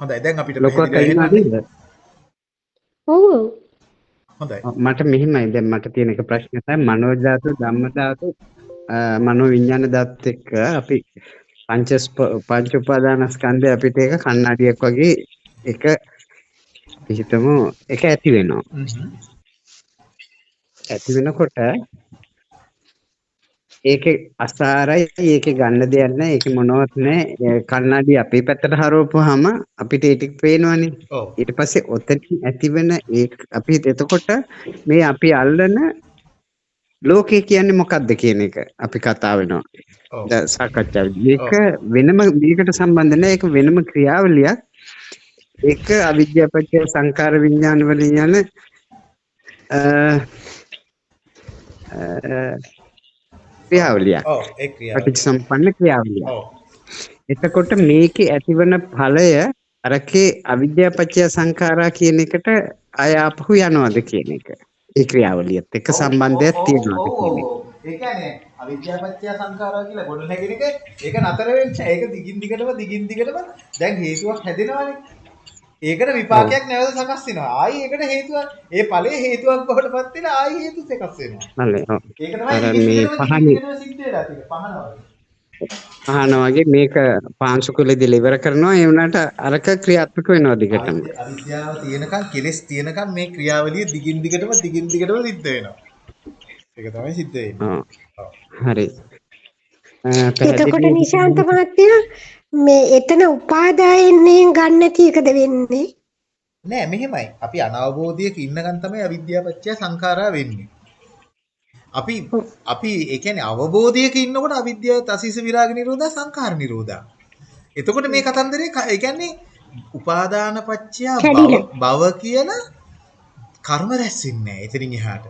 හොඳයි. දැන් අපිට. හොඳයි. මට මෙහිමයි. දැන් මට තියෙන එක ප්‍රශ්නය තමයි මනෝ ධාතු ධම්ම ධාතු මනෝ විඥාන ධාතුත් එක්ක අපි පංච පංච උපාදාන ස්කන්ධය අපිට ඒක කණ්ණාඩියක් වගේ එක හිතමු එක ඇති වෙනවා. ඇති වෙනකොට ඒකේ අසාරයි ඒකේ ගන්න දෙයක් නැහැ ඒකේ මොනවත් නැහැ කණ්ණාඩි අපේ පැත්තට හරවපුවාම අපිට ඒ ටික පේනවනේ. ඊට පස්සේ ඔතනින් ඇතිවෙන ඒ අපි එතකොට මේ අපි අල්ලන ලෝකේ කියන්නේ මොකක්ද කියන එක අපි කතා වෙනවා. සාකච්ඡාවේ මේක වෙනම මේකට සම්බන්ධ නැහැ ඒක වෙනම ක්‍රියාවලියක්. ඒක අවිද්‍යාපත්‍ය සංකාර විඥාන වලින් යන අ, අ, ක්‍රියාවලියක්. ඔව් ඒ ක්‍රියාව පටිච්චසම්පන්න ක්‍රියාවලියක්. ඔව්. එතකොට මේකේ ඇතිවන ඵලය අරකේ අවිද්‍යාපච්චය සංඛාරා කියන එකට අය ආපහු යනවද කියන එක. ඒ ක්‍රියාවලියත් එක්ක සම්බන්ධයක් තියෙනවද කියන එක. ඒ කියන්නේ අවිද්‍යාපත්‍ය සංඛාරා කියලා ගොඩ නැගෙන එක ඒක නතර වෙන්නේ ඒක දිගින් දිගටම දිගින් දිගටම දැන් හේතුවක් හැදෙනවානේ ඒකට විපාකයක් නැවත සකස් වෙනවා ආයි ඒකට හේතුව ඒ ඵලයේ හේතුවක් බවට පත් වෙලා ආයි හේතු සකස් වෙනවා ඔව්. ඒක තමයි මේ පහනේ- පහන වගේ මේක පාංශුකුලේදී ඉවර කරනවා ඒ වුණාට අරක ක්‍රියාත්මක වෙනවා දිගටම. අවිද්‍ය- අවිද්‍යාව තියෙනකන් කෙලස් තියෙනකන් මේ ක්‍රියාවලිය දිගින් දිගටම දිගින් දිගටම සිද්ධ වෙනවා ඒක තමයි සිද්ධ වෙන්නේ. හරි. අ, එතකොට නිශාන්ත මහත්තයා මේ එතන උපාදායෙන්නේ ගන්න තියකද වෙන්නේ? නෑ මෙහෙමයි. අපි අනවබෝධයක ඉන්නකන් තමයි අවිද්‍යාපච්චය සංඛාරා වෙන්නේ. අපි අපි ඒ කියන්නේ අවබෝධයක ඉන්නකොට අවිද්‍යාව තසීස විරාග නිරෝධා සංඛාර නිරෝධා. එතකොට මේ කතන්දරේ ඒ කියන්නේ උපාදාන පච්චය භව කියන කර්ම රැස් වෙන්නේ නෑ එතනින් එහාට.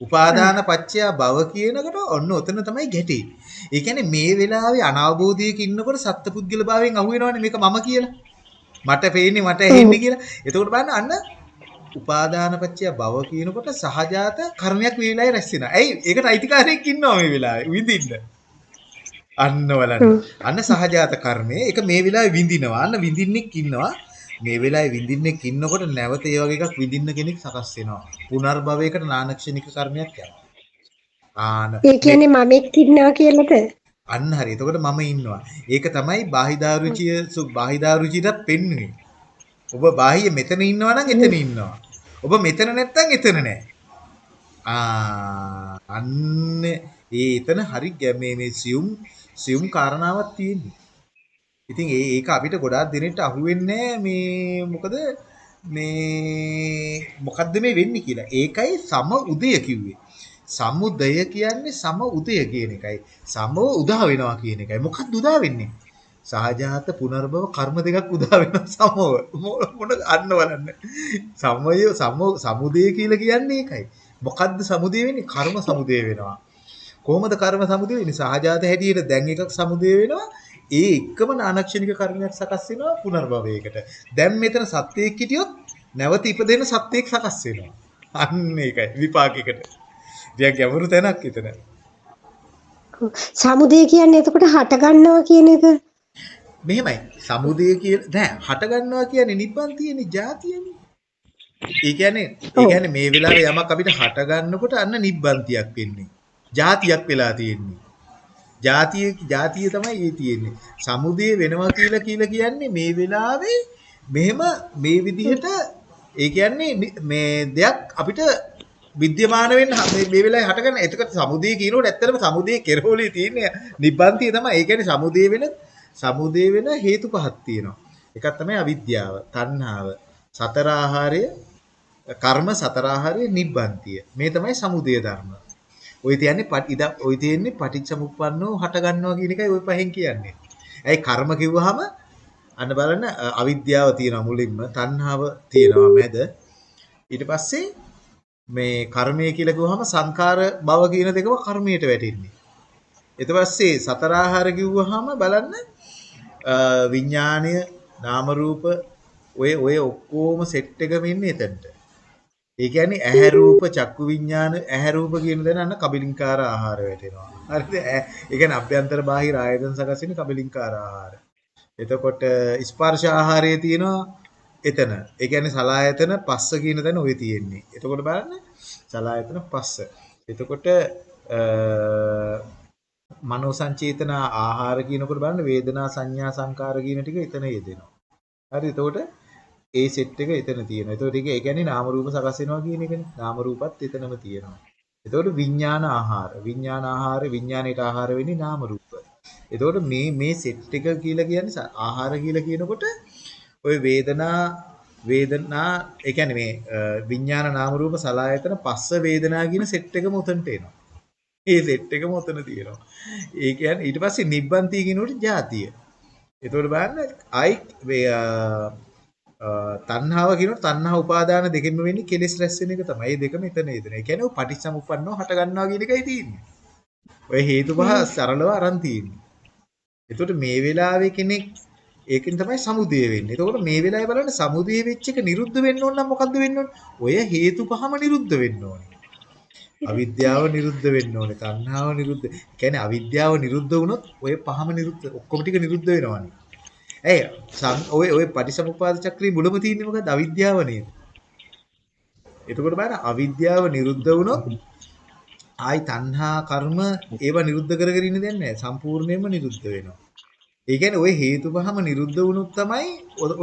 උපාදාන පච්චය භව කියනකොට ඔන්න ඔතන තමයි ගැටේ. ඒ කියන්නේ මේ වෙලාවේ අනවබෝධයක ඉන්නකොට සත්පුද්ගල භාවයෙන් අහු වෙනවනේ මේක මම කියලා. මට පේන්නේ මට ඇහෙන්නේ කියලා. එතකොට බලන්න අන්න උපාදාන පත්‍ය භව කියනකොට සහජාත කර්මයක් මේ වෙලාවේ රැස් වෙනවා. ඇයි? ඒකට අයිතිකාරයෙක් ඉන්නවා මේ වෙලාවේ විඳින්න. අන්න බලන්න. අන්න සහජාත කර්මය. ඒක මේ වෙලාවේ විඳිනවා. අන්න විඳින්නෙක් ඉන්නවා. මේ වෙලාවේ විඳින්නෙක් ඉන්නකොට නැවත ඒ වගේ එකක් විඳින්න කෙනෙක් සකස් වෙනවා. පුනර්භවයකට නානක්ෂණික කර්මයක් යනවා. ආන ඒ කියන්නේ මමෙක් ඉන්නවා කියලාද? අන්න හරි. එතකොට මම ඉන්නවා. ඒක තමයි බාහිදාරුචිය බාහිදාරුචියටත් පෙන්වන්නේ. ඔබ බාහිය මෙතන ඉන්නවා නම් එතන ඉන්නවා. ඔබ මෙතන නැත්තම් එතන නැහැ. ආ අන්න ඒ එතන හරි මේ මේ සියුම් සියුම් කාරණාවක් තියෙන්නේ. ඉතින් ඒ ඒක අපිට ගොඩාක් දිනෙට අහුවෙන්නේ මේ මොකද මේ මොකද්ද මේ වෙන්නේ කියලා. ඒකයි සම උදය කිව්වේ. සමුදය කියන්නේ සම උදය කියන එකයි. සමව උදා වෙනවා කියන එකයි. මොකක්ද උදා වෙන්නේ? සහජාත පුනර්භව කර්ම දෙකක් උදා වෙනවා සමව. මො- මොන අන්න බලන්න. සමය සම සමුදය කියලා කියන්නේ ඒකයි. මොකද්ද සමුදය වෙන්නේ? කර්ම සමුදය වෙනවා. කොහොමද කර්ම සමුදය වෙන්නේ? සහජාත හැටියට දැන් එකක් සමුදය වෙනවා. ඒ එක්කම නානක්ෂණික කර්මයක් සකස් වෙනවා පුනර්භවයකට. දැන් මෙතන සත්‍යයක් හිටියොත් නැවත ඉපදෙන සත්‍යයක් සකස් වෙනවා. අන්න ඒකයි විපාකයකට. ටිකක් ගැඹුරු තැනක් එතන. සමුදය කියන්නේ එතකොට හට ගන්නවා කියන එක. මෙහෙමයි. සමුදය කියන නෑ හට ගන්නවා කියන්නේ නිබ්බන් තියෙන જાතියනේ. ඒ කියන්නේ ඒ කියන්නේ මේ වෙලාවේ යමක් අපිට හට ගන්නකොට අන්න නිබ්බන්තියක් වෙන්නේ. જાතියක් වෙලා තියෙන්නේ. જાතිය જાතිය තමයි ඒ තියෙන්නේ. සමුදය වෙනවා කියලා කියලා කියන්නේ මේ වෙලාවේ මෙහෙම මේ විදිහට ඒ කියන්නේ මේ දෙයක් අපිට විද්‍යමාන වෙන්න හ- මේ මේ වෙලාවේ හටගන්න. එතකොට සමුදය කියනකොට ඇත්තටම සමුදය කෙරවලේ තියෙන්නේ නිබ්බන්තිය තමයි. ඒ කියන්නේ සමුදය වෙන සමුදය වෙන හේතු පහක් තියෙනවා. එකක් තමයි අවිද්‍යාව, තණ්හාව, සතර ආහාරය, කර්ම සතර ආහාරය, නිබ්බන්තිය. මේ තමයි සමුදය ධර්ම. ඔය තියන්නේ පටි ඉද ඔය තියෙන්නේ පටිච්චසමුප්පන්නෝ හට ගන්නවා කියන එකයි ඔය පහෙන් කියන්නේ. ඇයි කර්ම කිව්වහම අන්න බලන්න අ, අවිද්‍යාව තියෙනවා මුලින්ම, තණ්හාව තියෙනවා මැද. ඊට පස්සේ මේ කර්මය කියලා කිව්වහම සංකාර භව කියන දෙකම කර්මයට වැටෙන්නේ. ඊට පස්සේ සතර ආහාර කිව්වහම බලන්න අ, විඥාණය නාම රූප ඔය ඔය ඔක්කොම සෙට් එකම ඉන්නේ එතනට. ඒ කියන්නේ ඇහැ රූප චක්කු විඥාන ඇහැ රූප කියන දේ නන්න කබලින්කාර ආහාර වැටෙනවා. හරිද? ඇ- ඒ කියන්නේ අභ්‍යන්තර බාහිර ආයතන සකස් වෙන කබලින්කාර ආහාර. එතකොට ස්පර්ශ ආහාරයේ තියෙනවා එතන. ඒ කියන්නේ සලායතන පස්ස කියන තැන ඔය තියෙන්නේ. එතකොට බලන්න සලායතන පස්ස. එතකොට මනෝ සංචේතන ආහාර කියනකොට බලන්න වේදනා සංඥා සංකාර කියන ටික එතන යෙදෙනවා. හරි එතකොට ඒ සෙට් එක එතන තියෙනවා. එතකොට ඒක ඒ කියන්නේ නාම රූප සකස් වෙනවා කියන එකනේ. නාම රූපත් එතනම තියෙනවා. එතකොට විඥාන ආහාර. විඥාන ආහාර විඥාණයට ආහාර වෙන්නේ නාම රූප. එතකොට මේ මේ සෙට් එක කියලා කියන්නේ ආහාර කියලා කියනකොට ওই වේදනා වේදනා ඒ කියන්නේ මේ විඥාන නාම රූප සලආයතන පස්ස වේදනා කියන සෙට් එකම උතන්ට එනවා. ඒ සෙට් එකම උතන තියෙනවා. ඒ කියන්නේ ඊට පස්සේ නිබ්බන්ති කියනකොට ජාතිය. එතකොට බලන්න අයි මේ තණ්හාව කියනකොට තණ්හා උපාදාන දෙකෙන්ම වෙන්නේ කෙලෙස් රැස් වෙන එක තමයි. ඒ දෙකම එතන එතන. ඒ කියන්නේ පටිච්චසමුප්පන්නව හට ගන්නවා කියන එකයි තියෙන්නේ. ඔය හේතු පහ සරලව අරන් තියෙන්නේ. එතකොට මේ වෙලාවේ කෙනෙක් ඒකෙන් තමයි සමුදය වෙන්නේ. එතකොට මේ වෙලාවේ බලන්න සමුදය වෙච්ච එක නිරුද්ධ වෙන්න ඕන නම් මොකද්ද වෙන්න ඕන? ඔය හේතු පහම නිරුද්ධ වෙන්න ඕනේ. අවිද්‍යාව නිරුද්ධ වෙන්න ඕනේ. තණ්හාව නිරුද්ධ. කියන්නේ අවිද්‍යාව නිරුද්ධ වුණොත් ඔය පහම නිරුද්ධ ඔක්කොම ටික නිරුද්ධ වෙනවනේ. ඇයි ඔය ඔය පටිසමුපාද චක්‍රයේ මුලම තියෙන්නේ මොකද්ද? අවිද්‍යාව නේද? එතකොට බලන්න අවිද්‍යාව නිරුද්ධ වුණොත් ආයි තණ්හා කර්ම ඒව නිරුද්ධ කරගෙන ඉන්න දෙයක් නැහැ. සම්පූර්ණයෙන්ම නිරුද්ධ වෙනවා. ඒ කියන්නේ ওই හේතු පහම නිරුද්ධ වුණොත් තමයි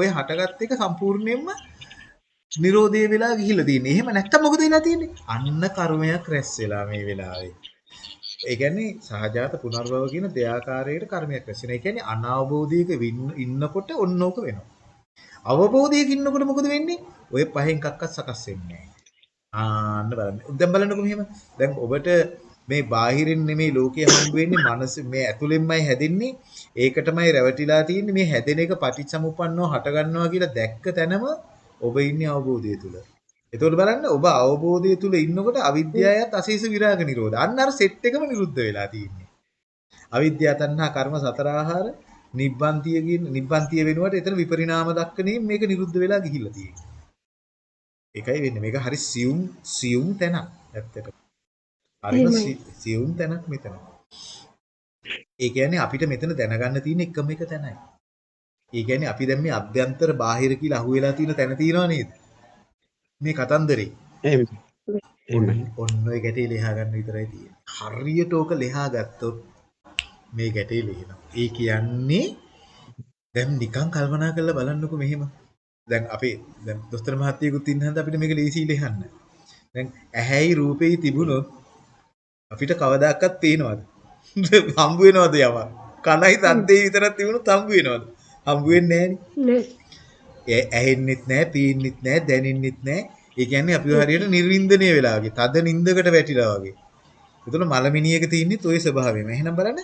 ඔය හටගත් එක සම්පූර්ණයෙන්ම නිරෝධය වෙලා ගිහිල්ලා තියෙන්නේ. එහෙම නැත්තම් මොකද වෙලා තියෙන්නේ? අන්න කර්මයක් රැස් වෙලා මේ වෙලාවේ. ඒ කියන්නේ සහජාත පුනර්භව කියන දෙආකාරයකට කර්මයක් රැස් වෙනවා. ඒ කියන්නේ අනවබෝධයක ඉන්නකොට ඔන්නෝක වෙනවා. අවබෝධයක ඉන්නකොට මොකද වෙන්නේ? ඔය පහෙන් එකක්වත් සකස් වෙන්නේ ආන්න බලන්න. දැන් බලන්නකො මෙහෙම. දැන් ඔබට මේ බාහිරින් නෙමෙයි ලෝකයේ හම්බ වෙන්නේ මනස මේ ඇතුළෙන්මයි හැදෙන්නේ. ඒකටමයි රැවටිලා තියෙන්නේ. මේ හැදෙන එක පටිච්චසමුප්පන්නව හට ගන්නවා කියලා දැක්ක තැනම ඔබ ඉන්නේ අවබෝධය තුල. එතකොට බලන්න ඔබ අවබෝධය තුල ඉන්නකොට අවිද්‍යාවත් අශේෂ විරාග නිරෝධ. අන්න අර සෙට් එකම නිරුද්ධ වෙලා තියෙන්නේ. අවිද්‍යාව තණ්හා කර්ම සතර ආහාර නිබ්බන්තිය කියන නිබ්බන්තිය වෙනුවට එතන විපරිණාම දක්කනේ මේක නිරුද්ධ වෙලා ගිහිල්ලා තියෙන්නේ. ඒකයි වෙන්නේ. මේක හරි සියුම් සියුම් තැනක් ඇත්තට. හරිම සියුම් තැනක් මෙතන. ඒ කියන්නේ අපිට මෙතන දැනගන්න තියෙන එකම එක තැනයි. ඒ කියන්නේ අපි දැන් මේ අභ්‍යන්තර බාහිර කියලා අහුවෙලා තියෙන තැන තියෙනව නේද? මේ කතන්දරේ. එහෙම. ඔන්න ඔය ගැටේ ලියා ගන්න විතරයි තියෙන්නේ. හරියට ඕක ලියා ගත්තොත් මේ ගැටේ ලියනවා. ඒ කියන්නේ දැන් නිකන් කල්පනා කරලා බලන්නකෝ මෙහෙම. දැන් අපි දැන් දොස්තර මහත්තයෙකුත් ඉන්න හන්ද අපිට මේක ලේසි ලියන්න. දැන් ඇහැයි රූපෙයි තිබුණොත් අපිට කවදාකවත් පේනවද? හම්බ වෙනවද යමක්? කනයි තද්දේ විතරක් තිබුණොත් හම්බ වෙනවද? හම්බ වෙන්නේ නෑ. ඇහෙන්නෙත් නෑ, පේන්නෙත් නෑ, දැනෙන්නෙත් නෑ. ඒ කියන්නේ අපි හරියට නිර්වින්දනය වෙලා වගේ, තද නින්දකට වැටිලා වගේ. එතන මලමිනියක තියෙන්නේ toy ස්වභාවයම. එහෙනම් බලන්න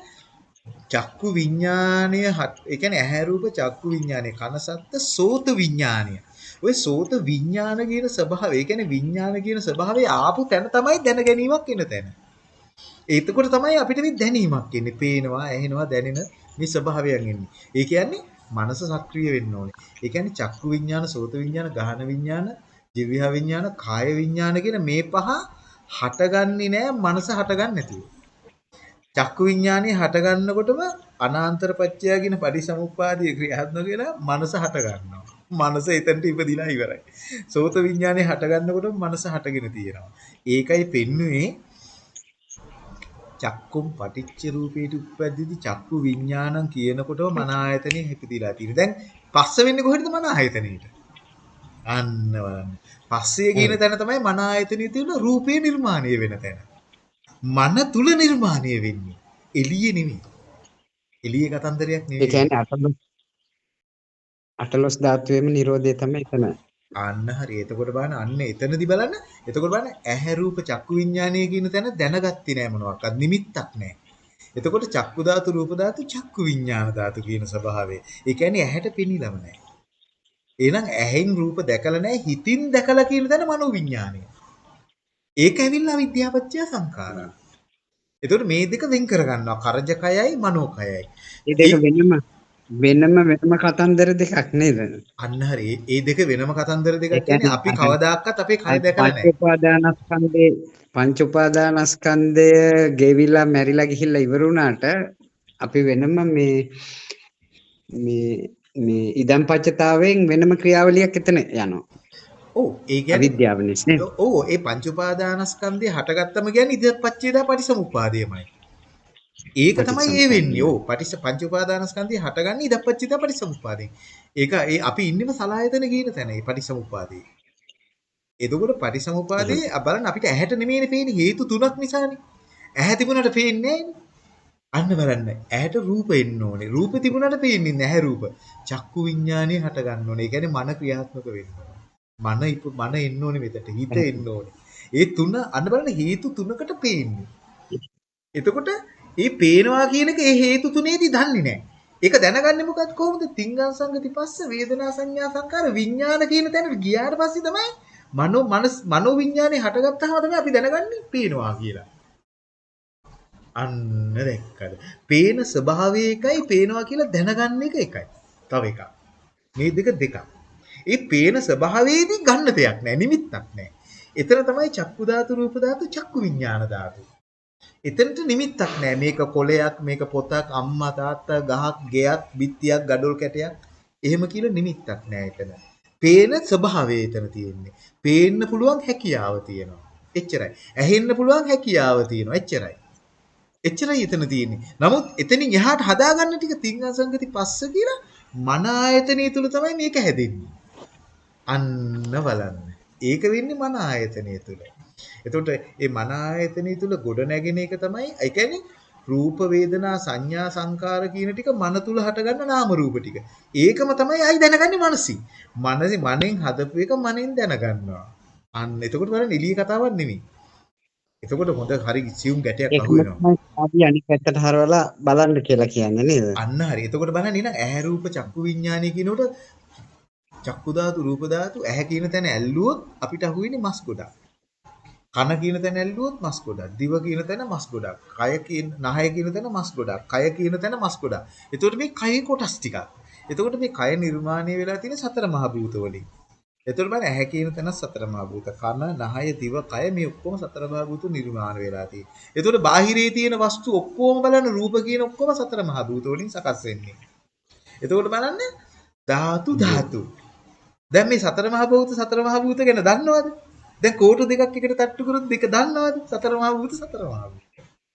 චක්කු විඥානය ඒ කියන්නේ ඇහැ රූප චක්කු විඥානය කන සත්ත්‍ය සෝත විඥානය. ඔය සෝත විඥාන කියන ස්වභාවය, ඒ කියන්නේ විඥාන කියන ස්වභාවය ආපු තැන තමයි දැන ගැනීමක් එන තැන. එතකොට තමයි අපිට මේ දැනීමක් එන්නේ. පේනවා, ඇහෙනවා, දැනෙන මේ ස්වභාවයන් එන්නේ. ඒ කියන්නේ මනස සක්‍රිය වෙන්න ඕනේ. ඒ කියන්නේ චක්කු විඥාන, සෝත විඥාන, ගහන විඥාන, ජීවහ විඥාන, කාය විඥාන කියන මේ පහ හටගන්නේ නැහැ මනස හටගන්නේ නැතිව. චක්කු විඥානේ හටගන්නකොටම අනාන්තර පත්‍ය කියන පරිසමුප්පාදී ක්‍රියාත්මක වෙලා මනස හට ගන්නවා. මනස එතනට ඉපදිලා ඉවරයි. සෝත විඥානේ හට ගන්නකොටම මනස හටගෙන තියෙනවා. ඒකයි පෙන්වුවේ චක්කුම් පටිච්ච රූපේට උප්පැද්දිති චක්කු විඥානං කියනකොටම මන ආයතනෙ හිපිතිලා තියෙනවා. දැන් පස්ස වෙන්නේ කොහෙද මන ආයතනෙට? අන්න බලන්න. පස්සේ කියන තැන තමයි මන ආයතනෙ තියෙන රූපේ නිර්මාණය වෙන තැන. මන තුල නිර්මාණය වෙන්නේ. එළියේ නෙමෙයි. එළියේ කතන්දරයක් ඒ නෙමෙයි. කියන්නේ අටලොස් අටලොස් ධාතුවේම Nirodhe තමයි එතන. අන්න හරි. එතකොට බලන්න අන්න එතනදී බලන්න. එතකොට බලන්න ඇහැ රූප චක්කු විඥානය කියන තැන දැනගත්තේ නෑ මොනවාක්වත් නිමිත්තක් නෑ. එතකොට චක්කු ධාතු රූප ධාතු චක්කු විඥාන ධාතු කියන ස්වභාවය. ඒ කියන්නේ ඇහැට පෙනිලම නෑ. එහෙනම් ඇහෙන් රූප දැකලා නෑ හිතින් දැකලා කියන තැන මනෝ විඥානය. ඒක ඇවිල්ලා අවිද්‍යාපත්‍ය සංඛාරා. එතකොට මේ දෙක වෙන් කරගන්නවා. කරජකයයි මනෝකයයි. ඒ දෙක වෙනම වෙනම වෙනම කතන්දර දෙකක් නේද? අන්න හරි. ඒ දෙක වෙනම කතන්දර දෙකක් කියන්නේ අපි කවදාකවත් අපේ කය දැකලා පංච නැහැ. උපාදානස්කන්ධේ පංච උපාදානස්කන්ධය ගෙවිලා මැරිලා ගිහිල්ලා ඉවර වුණාට අපි වෙනම මේ මේ මේ ඉදම් පච්චතාවයෙන් වෙනම ක්‍රියාවලියක් එතන යනවා. ඔව් ඒ කියන්නේ අවිද්‍යාව නිසා. ඔව් ඒ පංච උපාදානස්කන්ධය හටගත්තම කියන්නේ ඉදපච්චේදා පරිසමුපාදයමයි. ඒක තමයි ඒ වෙන්නේ. ඔව් පටිච්ච පංච උපාදානස්කන්ධය හටගන්නේ ඉදපච්චේදා පරිසමුපාදයෙන්. ඒක ඒ අපි ඉන්නෙම සලායතන කියන තැන ඒ පටිසමුපාදේ. එතකොට පටිසමුපාදේ බලන්න අපිට ඇහැට නෙමෙයිනේ පේන්නේ හේතු තුනක් නිසානේ. ඇහැ තිබුණාට පේන්නේ අන්න බලන්න ඇහැට රූප එන්න ඕනේ. රූප තිබුණාට පේන්නේ නැහැ රූප. චක්කු විඥානේ හට ගන්න ඕනේ. ඒ කියන්නේ මන ක්‍රියාත්මක වෙන්න ඕනේ. මන මන එන්න ඕනේ මෙතට. හිත එන්න ඕනේ. ඒ තුන අන්න බලන්න හේතු තුනකට පේන්නේ. එතකොට මේ පේනවා කියන එක ඒ හේතු තුනේදී දන්නේ නැහැ. ඒක දැනගන්නේ මොකක්ද කොහොමද? තිංගං සංගති පස්ස වේදනා සංඥා සංකාර විඥාන කියන තැනට ගියාට පස්සේ තමයි මනෝ මනස් මනෝ විඥානේ හටගත්තාම තමයි අපි දැනගන්නේ පේනවා කියලා. අන්න දැක්කද? පේන ස්වභාවය එකයි පේනවා කියලා දැනගන්න එක එකයි. තව එකක්. මේ දෙක දෙකක්. ඒ පේන ස්වභාවයේදී ගන්න දෙයක් නැහැ, නිමිත්තක් නැහැ. එතන තමයි චක්කු ධාතු, රූප ධාතු, චක්කු විඥාන ධාතු. එතනට නිමිත්තක් නැහැ. මේක කොලයක්, මේක පොතක්, අම්මා තාත්තා, ගහක්, ගෙයක්, බිත්තියක්, gadol කැටයක්. එහෙම කියලා නිමිත්තක් නැහැ එතන. පේන ස්වභාවය එතන තියෙන්නේ. පේන්න පුළුවන් හැකියාව තියෙනවා. එච්චරයි. ඇහෙන්න පුළුවන් හැකියාව තියෙනවා. එච්චරයි. එච්චරයි එතන තියෙන්නේ. නමුත් එතනින් එහාට හදාගන්න ටික තිංග සංගති පස්ස කියලා මන ආයතනය තුල තමයි මේක හැදෙන්නේ. අන්න බලන්න. ඒක වෙන්නේ මන ආයතනය තුල. එතකොට මේ මන ආයතනය තුල ගොඩ නැගෙන එක තමයි ඒ කියන්නේ රූප වේදනා සංඥා සංකාර කියන ටික මන තුල හටගන්න නාම රූප ටික. ඒකම තමයි ආයි දැනගන්නේ මනසින්. මනසි මනෙන් හදපු එක මනෙන් දැනගන්නවා. අන්න එතකොට බලන්න එළිය කතාවක් නෙමෙයි. එතකොට හොඳ හරි සියුම් ගැටයක් අහු වෙනවා. අපි අනිත් පැත්තට හරවලා බලන්න කියලා කියන්නේ නේද? අන්න හරි. එතකොට බලන්න නේද ඇහැ රූප චක්කු විඥානය කියනකොට චක්කු ධාතු රූප ධාතු ඇහැ කියන තැන ඇල්ලුවොත් අපිට අහුවෙන්නේ මස් ගොඩක්. කන කියන තැන ඇල්ලුවොත් මස් ගොඩක්. දිව කියන තැන මස් ගොඩක්. කය කියන නහය කියන තැන මස් ගොඩක්. කය කියන තැන මස් ගොඩක්. එතකොට මේ කයේ කොටස් ටිකක්. එතකොට මේ කය නිර්මාණය වෙලා තියෙන සතර මහා භූත වලින්. එතකොට බලන්න ඇහැ කියන තැන සතර මහා භූත. කන, නහය, දිව, කය මේ ඔක්කොම සතර මහා භූත නිර්මාණය වෙලා තියෙන්නේ. එතකොට බාහිරේ තියෙන වස්තු ඔක්කොම බලන්න රූප කියන ඔක්කොම සතර මහා භූත වලින් සකස් වෙන්නේ. එතකොට බලන්න ධාතු ධාතු. දැන් මේ සතර මහා භූත සතර මහා භූත ගැන දන්නවද? දැන් කෝටු දෙකක් එකට තට්ටු කරොත් දෙක දන්නවද? සතර මහා භූත සතර මහා භූත.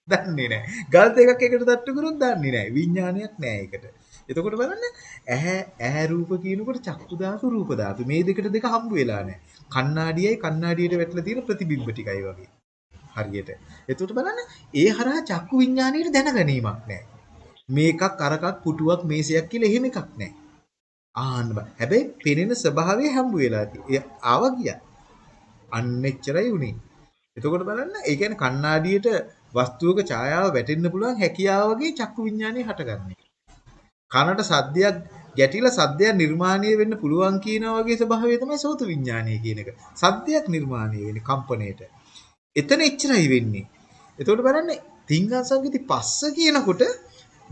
දන්නේ නැහැ. ගල් දෙකක් එකට තට්ටු කරොත් දන්නේ නැහැ. විඥානයක් නැහැ ඒකට. එතකොට බලන්න ඇහැ ඇහැ රූප කියනකොට චක්කු ධාතු රූප ධාතු මේ දෙකට දෙක හම්බ වෙලා නැහැ. කණ්ණාඩියයි කණ්ණාඩියට වැටලා තියෙන ප්‍රතිබිම්බ ටිකයි වගේ. හරියට. එතකොට බලන්න ඒ හරහා චක්කු විඥාණයට දැනගැනීමක් නැහැ. මේකක් අරකක් පුටුවක් මේසයක් කියලා එහෙම එකක් නැහැ. ආන්න බෑ. හැබැයි පෙනෙන ස්වභාවය හම්බ වෙලා තියෙන්නේ. ආවා ගියා. අන්න එච්චරයි උනේ. එතකොට බලන්න ඒ කියන්නේ කණ්ණාඩියට වස්තුවක ඡායාව වැටෙන්න පුළුවන් හැකියාව වගේ චක්කු විඥානය හටගන්නේ. කනට සද්දයක් ගැටිලා සද්දයක් නිර්මාණය වෙන්න පුළුවන් කියනා වගේ ස්වභාවය තමයි සෝත විඥානය කියන එක. සද්දයක් නිර්මාණය වෙන්නේ කම්පණයට. එතන එච්චරයි වෙන්නේ. එතකොට බලන්න තිංගං සංගීති පස්ස කියනකොට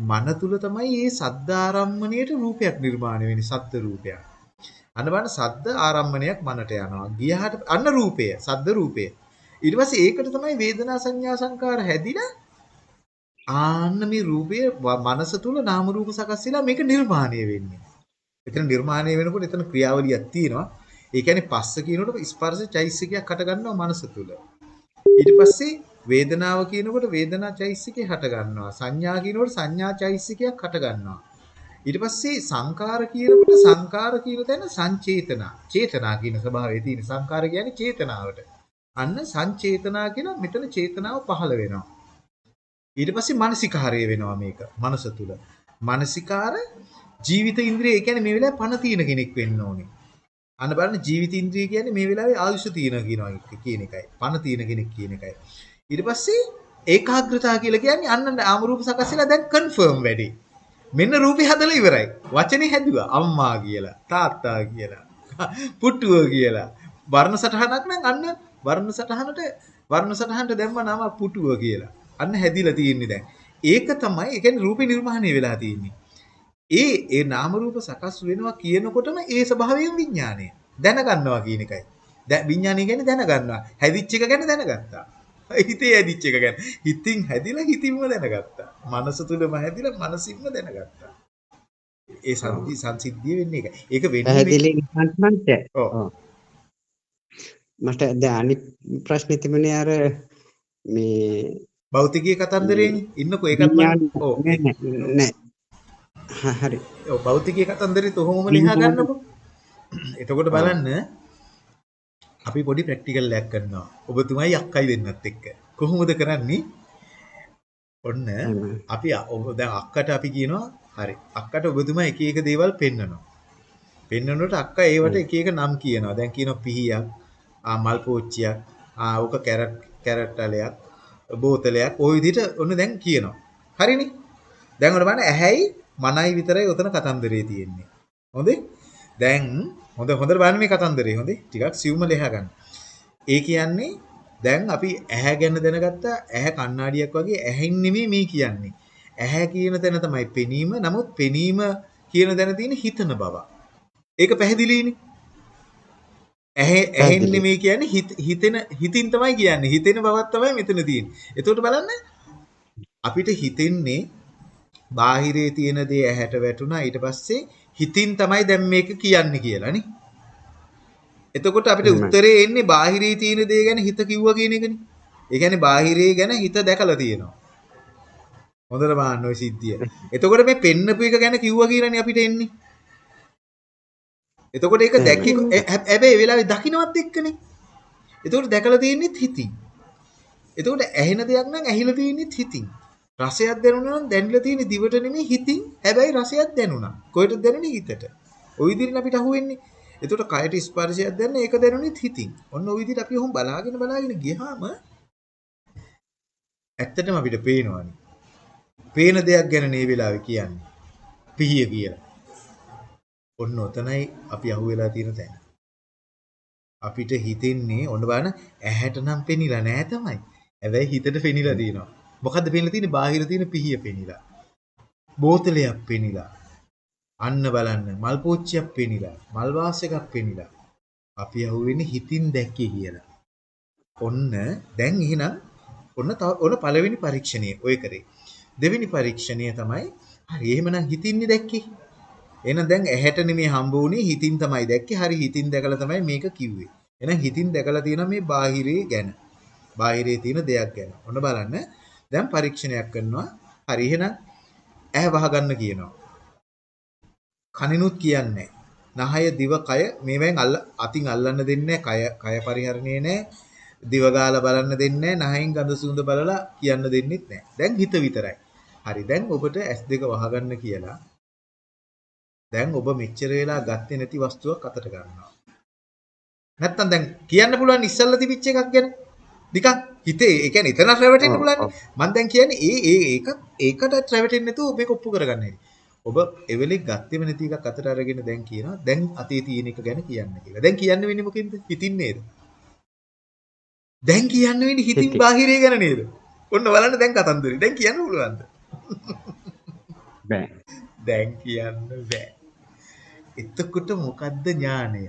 මන තුල තමයි මේ සද්ද ආරම්මණයට රූපයක් නිර්මාණය වෙන්නේ සද්ද රූපයක්. අන්න බලන්න සද්ද ආරම්මණයක් මනට යනවා. ගියහට අන්න රූපය, සද්ද රූපය. ඊට පස්සේ ඒකට තමයි වේදනා සංඥා සංකාර හැදිලා ආන්න මේ රූපය මනස තුල නාම රූප සකස් වෙලා මේක නිර්මාණය වෙන්නේ. එතන නිර්මාණය වෙනකොට එතන ක්‍රියාවලියක් තියෙනවා. ඒ කියන්නේ පස්ස කියනකොට ස්පර්ශ චෛසිකයක් හට ගන්නවා මනස තුල. ඊට පස්සේ වේදනාව කියනකොට වේදනා චෛසිකේ හට ගන්නවා. සංඥා කියනකොට සංඥා චෛසිකයක් හට ගන්නවා. ඊට පස්සේ සංකාර කියනකොට සංකාර කියන තැන සංචේතනා. චේතනා කියන ස්වභාවය තියෙන සංකාර කියන්නේ චේතනාවට. අන්න සංචේතනා කියන මෙතන චේතනාව පහළ වෙනවා. ඊට පස්සේ මානසිකාරය වෙනවා මේක මනස තුල. මානසිකාර ජීවිත ඉන්ද්‍රිය ඒ කියන්නේ මේ වෙලාවේ පණ තියෙන කෙනෙක් වෙන්න ඕනේ. අන්න බලන්න ජීවිත ඉන්ද්‍රිය කියන්නේ මේ වෙලාවේ ආයුෂ තියෙන කියනවා කියන එකයි. පණ තියෙන කෙනෙක් කියන එකයි. ඊට පස්සේ ඒකාග්‍රතාව කියලා කියන්නේ අන්න නාම රූප සකස් වෙලා දැන් කන්ෆර්ම් වැඩි. මෙන්න රූපේ හදලා ඉවරයි. වචනේ හැදුවා. අම්මා කියලා, තාත්තා කියලා, පුටුව කියලා. වර්ණ සටහනක් නම් අන්න වර්ණ සටහනට වර්ණ සටහනට දැම්ම නම පුටුව කියලා. අන්න හැදිලා තියෙන්නේ දැන්. ඒක තමයි ඒ කියන්නේ රූපේ නිර්මාණය වෙලා තියෙන්නේ. ඒ ඒ නාම රූප සකස් වෙනවා කියනකොටම ඒ ස්වභාවයෙන් විඥානය දැනගන්නවා කියන එකයි. දැන් විඥානය කියන්නේ දැනගන්නවා. හැදිච්ච එක ගැන දැනගත්තා. හිතේ හැදිච්ච එක ගැන. හිතින් හැදිලා හිතින්ම දැනගත්තා. මනස තුලම හැදිලා මනසින්ම දැනගත්තා. ඒ සංදි සංසිද්ධිය වෙන්නේ ඒක. ඒක වෙන්නේ ඔව්. ඔව් මට දැන් අනිත් ප්‍රශ්නේ තිබුණේ අර මේ භෞතිකයේ කතන්දරේනේ. ඉන්නකෝ ඒකත් මම ඔව්. නෑ හරි ඔව් භෞතිකයේ කතන්දරෙත් ඔහොමම ලියා ගන්නකෝ. එතකොට බලන්න අපි පොඩි ප්‍රැක්ටිකල් එකක් කරනවා. ඔබතුමයි අක්කයි දෙන්නත් එක්ක. කොහොමද කරන්නේ? ඔන්න. අපි ඔබ දැන් අක්කට අපි කියනවා හරි. අක්කට ඔබතුමා එක එක දේවල් පෙන්නනවා. පෙන්නනකොට අක්කා ඒවට. එක එක නම් කියනවා. දැන් කියනවා පිහියක්, ආ මල් පෝච්චියක්, ආ ඕක කැරට් කැරට් අලයක්, බෝතලයක් ওই විදිහට ඔන්න දැන් කියනවා. හරිනේ? දැන් ඔන්න බලන්න ඇහැයි මනයි විතරයි උතන කතන්දරේ තියෙන්නේ. හොඳේ? දැන් හොඳ හොඳට බලන්න මේ කතන්දරේ හොඳේ? ටිකක් සිව්ම ලියා ගන්න. ඒ කියන්නේ දැන් අපි ඇහැ ගැන දැනගත්තා ඇහැ කණ්ණාඩියක් වගේ ඇහෙන් නෙමෙයි මේ කියන්නේ. ඇහැ කියන තැන තමයි පෙනීම. නමුත් පෙනීම කියන තැන තියෙන හිතන බව. ඒක පැහැදිලිනේ. ඇහැ ඇහෙන් නෙමෙයි කියන්නේ හිත හිතෙන හිතින් තමයි කියන්නේ. හිතෙන බවක් තමයි මෙතන තියෙන්නේ. එතකොට බලන්න අපිට හිතෙන්නේ බාහිරේ තියෙන දේ ඇහැට වැටුණා ඊට පස්සේ හිතින් තමයි දැන් මේක කියන්නේ කියලා නේ. එතකොට අපිට උත්තරේ එන්නේ බාහිරේ තියෙන දේ ගැන හිත කිව්වා කියන එකනේ. ඒ කියන්නේ බාහිරේ ගැන හිත දැකලා තියෙනවා. හොඳට බලන්න ওই සිද්ධිය. එතකොට මේ පෙන්නපු එක ගැන කිව්වා කියලානේ අපිට එන්නේ. එතකොට ඒක දැකි හැබැයි වෙලාවේ දකින්නවත් එක්කනේ. එතකොට දැකලා තියෙන්නේ හිතින්. එතකොට ඇහෙන දෙයක් නම් ඇහිලා තියෙන්නේ හිතින්. රසයක් දැනුණා නම් දැනලා තියෙන්නේ දිවට නෙමෙයි හිතින්. හැබැයි රසයක් දැනුණා. කොහෙටද දැනුනේ හිතට. ওই විදිහට අපිට අහුවෙන්නේ. එතකොට කයට ස්පර්ශයක් දැනන ඒක දැනුනේ හිතින්. ඔන්න ওই විදිහට අපි ඔහොම බලාගෙන බලාගෙන ගියාම ඇත්තටම අපිට පේනවානේ. පේන දෙයක් ගැන මේ වෙලාවේ කියන්නේ. පිහිය කියලා. ඔන්න ඔතනයි අපි අහුවෙලා තියෙන තැන. අපිට හිතෙන්නේ ඔන්න බලන්න ඇහැට නම් පෙනිලා නෑ තමයි. හැබැයි හිතට පෙනිලා තියෙනවා. මොකද්ද පෙනිලා තියෙන්නේ? බාහිර තියෙන පිහිය පෙනිලා. බෝතලයක් පෙනිලා. අන්න බලන්න මල් පෝච්චියක් පෙනිලා. මල් වාස් එකක් පෙනිලා. අපි අහුවෙන්නේ හිතින් දැක්කේ කියලා. ඔන්න දැන් එහෙනම් ඔන්න තව ඔන්න පළවෙනි පරීක්ෂණය ඔය කරේ. දෙවෙනි පරීක්ෂණය තමයි හරි එහෙමනම් හිතින්නේ දැක්කේ. එහෙනම් දැන් ඇහැට නෙමෙයි හම්බ වුනේ හිතින් තමයි දැක්කේ. හරි හිතින් දැකලා තමයි මේක කිව්වේ. එහෙනම් හිතින් දැකලා තියෙනවා මේ බාහිරේ ගැන. බාහිරේ තියෙන දෙයක් ගැන. ඔන්න බලන්න. දැන් පරීක්ෂණයක් කරනවා. හරි එහෙනම් ඇහැ වහගන්න කියනවා. කනිනුත් කියන්නේ නහය දිව කය මේවෙන් අල්ල අතින් අල්ලන්න දෙන්නේ කය කය පරිහරණේ නැහැ. දිව ගාලා බලන්න දෙන්නේ නැහැ. නහයෙන් ගඳ සුවඳ බලලා කියන්න දෙන්නෙත් නැහැ. දැන් හිත විතරයි. හරි දැන් ඔබට S2 වහගන්න කියලා දැන් ඔබ මෙච්චර වෙලා ගත්තේ නැති වස්තුවක් අතට ගන්නවා. නැත්තම් දැන් කියන්න පුළුවන් ඉස්සල්ලා තිබිච්ච එකක් ගැන. නිකන් හිතේ ඒ කියන්නේ එතන රැවටෙන්න පුළුවන්. මම දැන් කියන්නේ ඒ ඒ ඒක ඒකට රැවටෙන්නේ නැතුව මේක ඔප්පු කරගන්න හැටි. ඔබ එවෙලේ ගත්තෙම නැති එකක් අතට අරගෙන දැන් කියනවා දැන් අතේ තියෙන එක ගැන කියන්න කියලා. දැන් කියන්න වෙන්නේ මොකෙන්ද? හිතින් නේද? දැන් කියන්න වෙන්නේ හිතින් හිතින්. බාහිරය ගැන නේද? ඔන්න බලන්න දැන් කතන්දරේ. දැන් කියන්න පුළුවන්ද? බෑ දැන් කියන්න බෑ. එතකොට මොකද්ද ඥානය?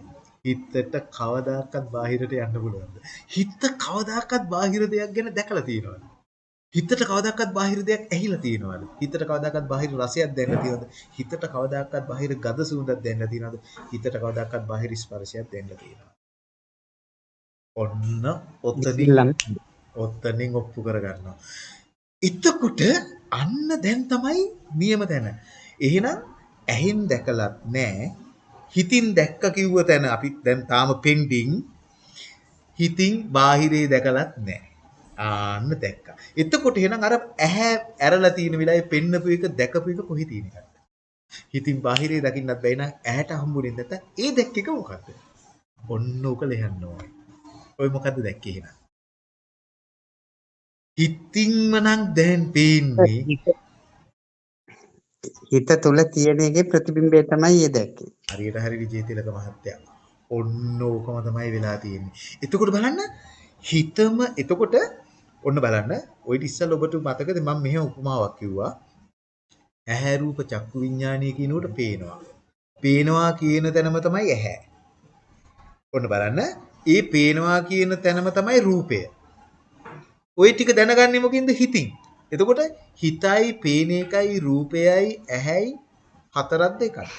හිතට කවදාකවත් බාහිරට යන්න පුළුවන්ද? හිත කවදාකවත් බාහිර දෙයක් ගැන දැකලා තියෙනවද? හිතට කවදාකවත් බාහිර දෙයක් ඇහිලා තියෙනවද? හිතට කවදාකවත් බාහිර රසයක් දැනලා තියෙනවද? හිතට කවදාකවත් බාහිර ගඳ සුවඳක් දැනලා තියෙනවද? හිතට කවදාකවත් බාහිර ස්පර්ශයක් දැනලා තියෙනවද? ඔන්න ඔතනින් ඔතනින් ඔප්පු කරගන්නවා. එතකොට අන්න දැන් තමයි නියම තැන. එහෙනම් ඇහෙන් දැකලත් නෑ හිතින් දැක්ක කිව්ව තැන අපි දැන් තාම පෙන්ඩිං හිතින් බාහිරේ දැකලත් නෑ. ආන්න දැක්කා. එතකොට එහෙනම් අර ඇහැ ඇරලා තියෙන වෙලාවේ පෙන්නපු එක දැකපු එක කොහේ තියෙන එකද? හිතින් බාහිරේ දකින්නත් බැයි නම් ඇහැට හම්බුනේ නැත්නම් ඒ දැක්ක එක මොකද්ද? ඔන්න උක ලෙහන්න ඕනේ. ඔය මොකද්ද දැක්කේ එහෙනම්? හිතින්ම නම් දැන් පේන්නේ හිත තුල තියෙන එකේ ප්‍රතිබිම්බය තමයි ඒ දැක්කේ. හරියට හරි විජේතිලක මහත්තයා. ඔන්න ඕකම තමයි වෙලා තියෙන්නේ. එතකොට බලන්න හිතම එතකොට ඔන්න බලන්න ඔය ඉස්සල් ඔබට මතකද මම මෙහෙම උපමාවක් කිව්වා. ඇහැ රූප චක්කු විඥානීය කියනකොට පේනවා. පේනවා කියන තැනම තමයි ඇහැ. ඔන්න බලන්න ඒ පේනවා කියන තැනම තමයි රූපය. ওই ටික දැනගන්නේ මොකින්ද හිතින්. එතකොට හිතයි පේන එකයි රූපයයි ඇහැයි හතරක්ද එකක්ද?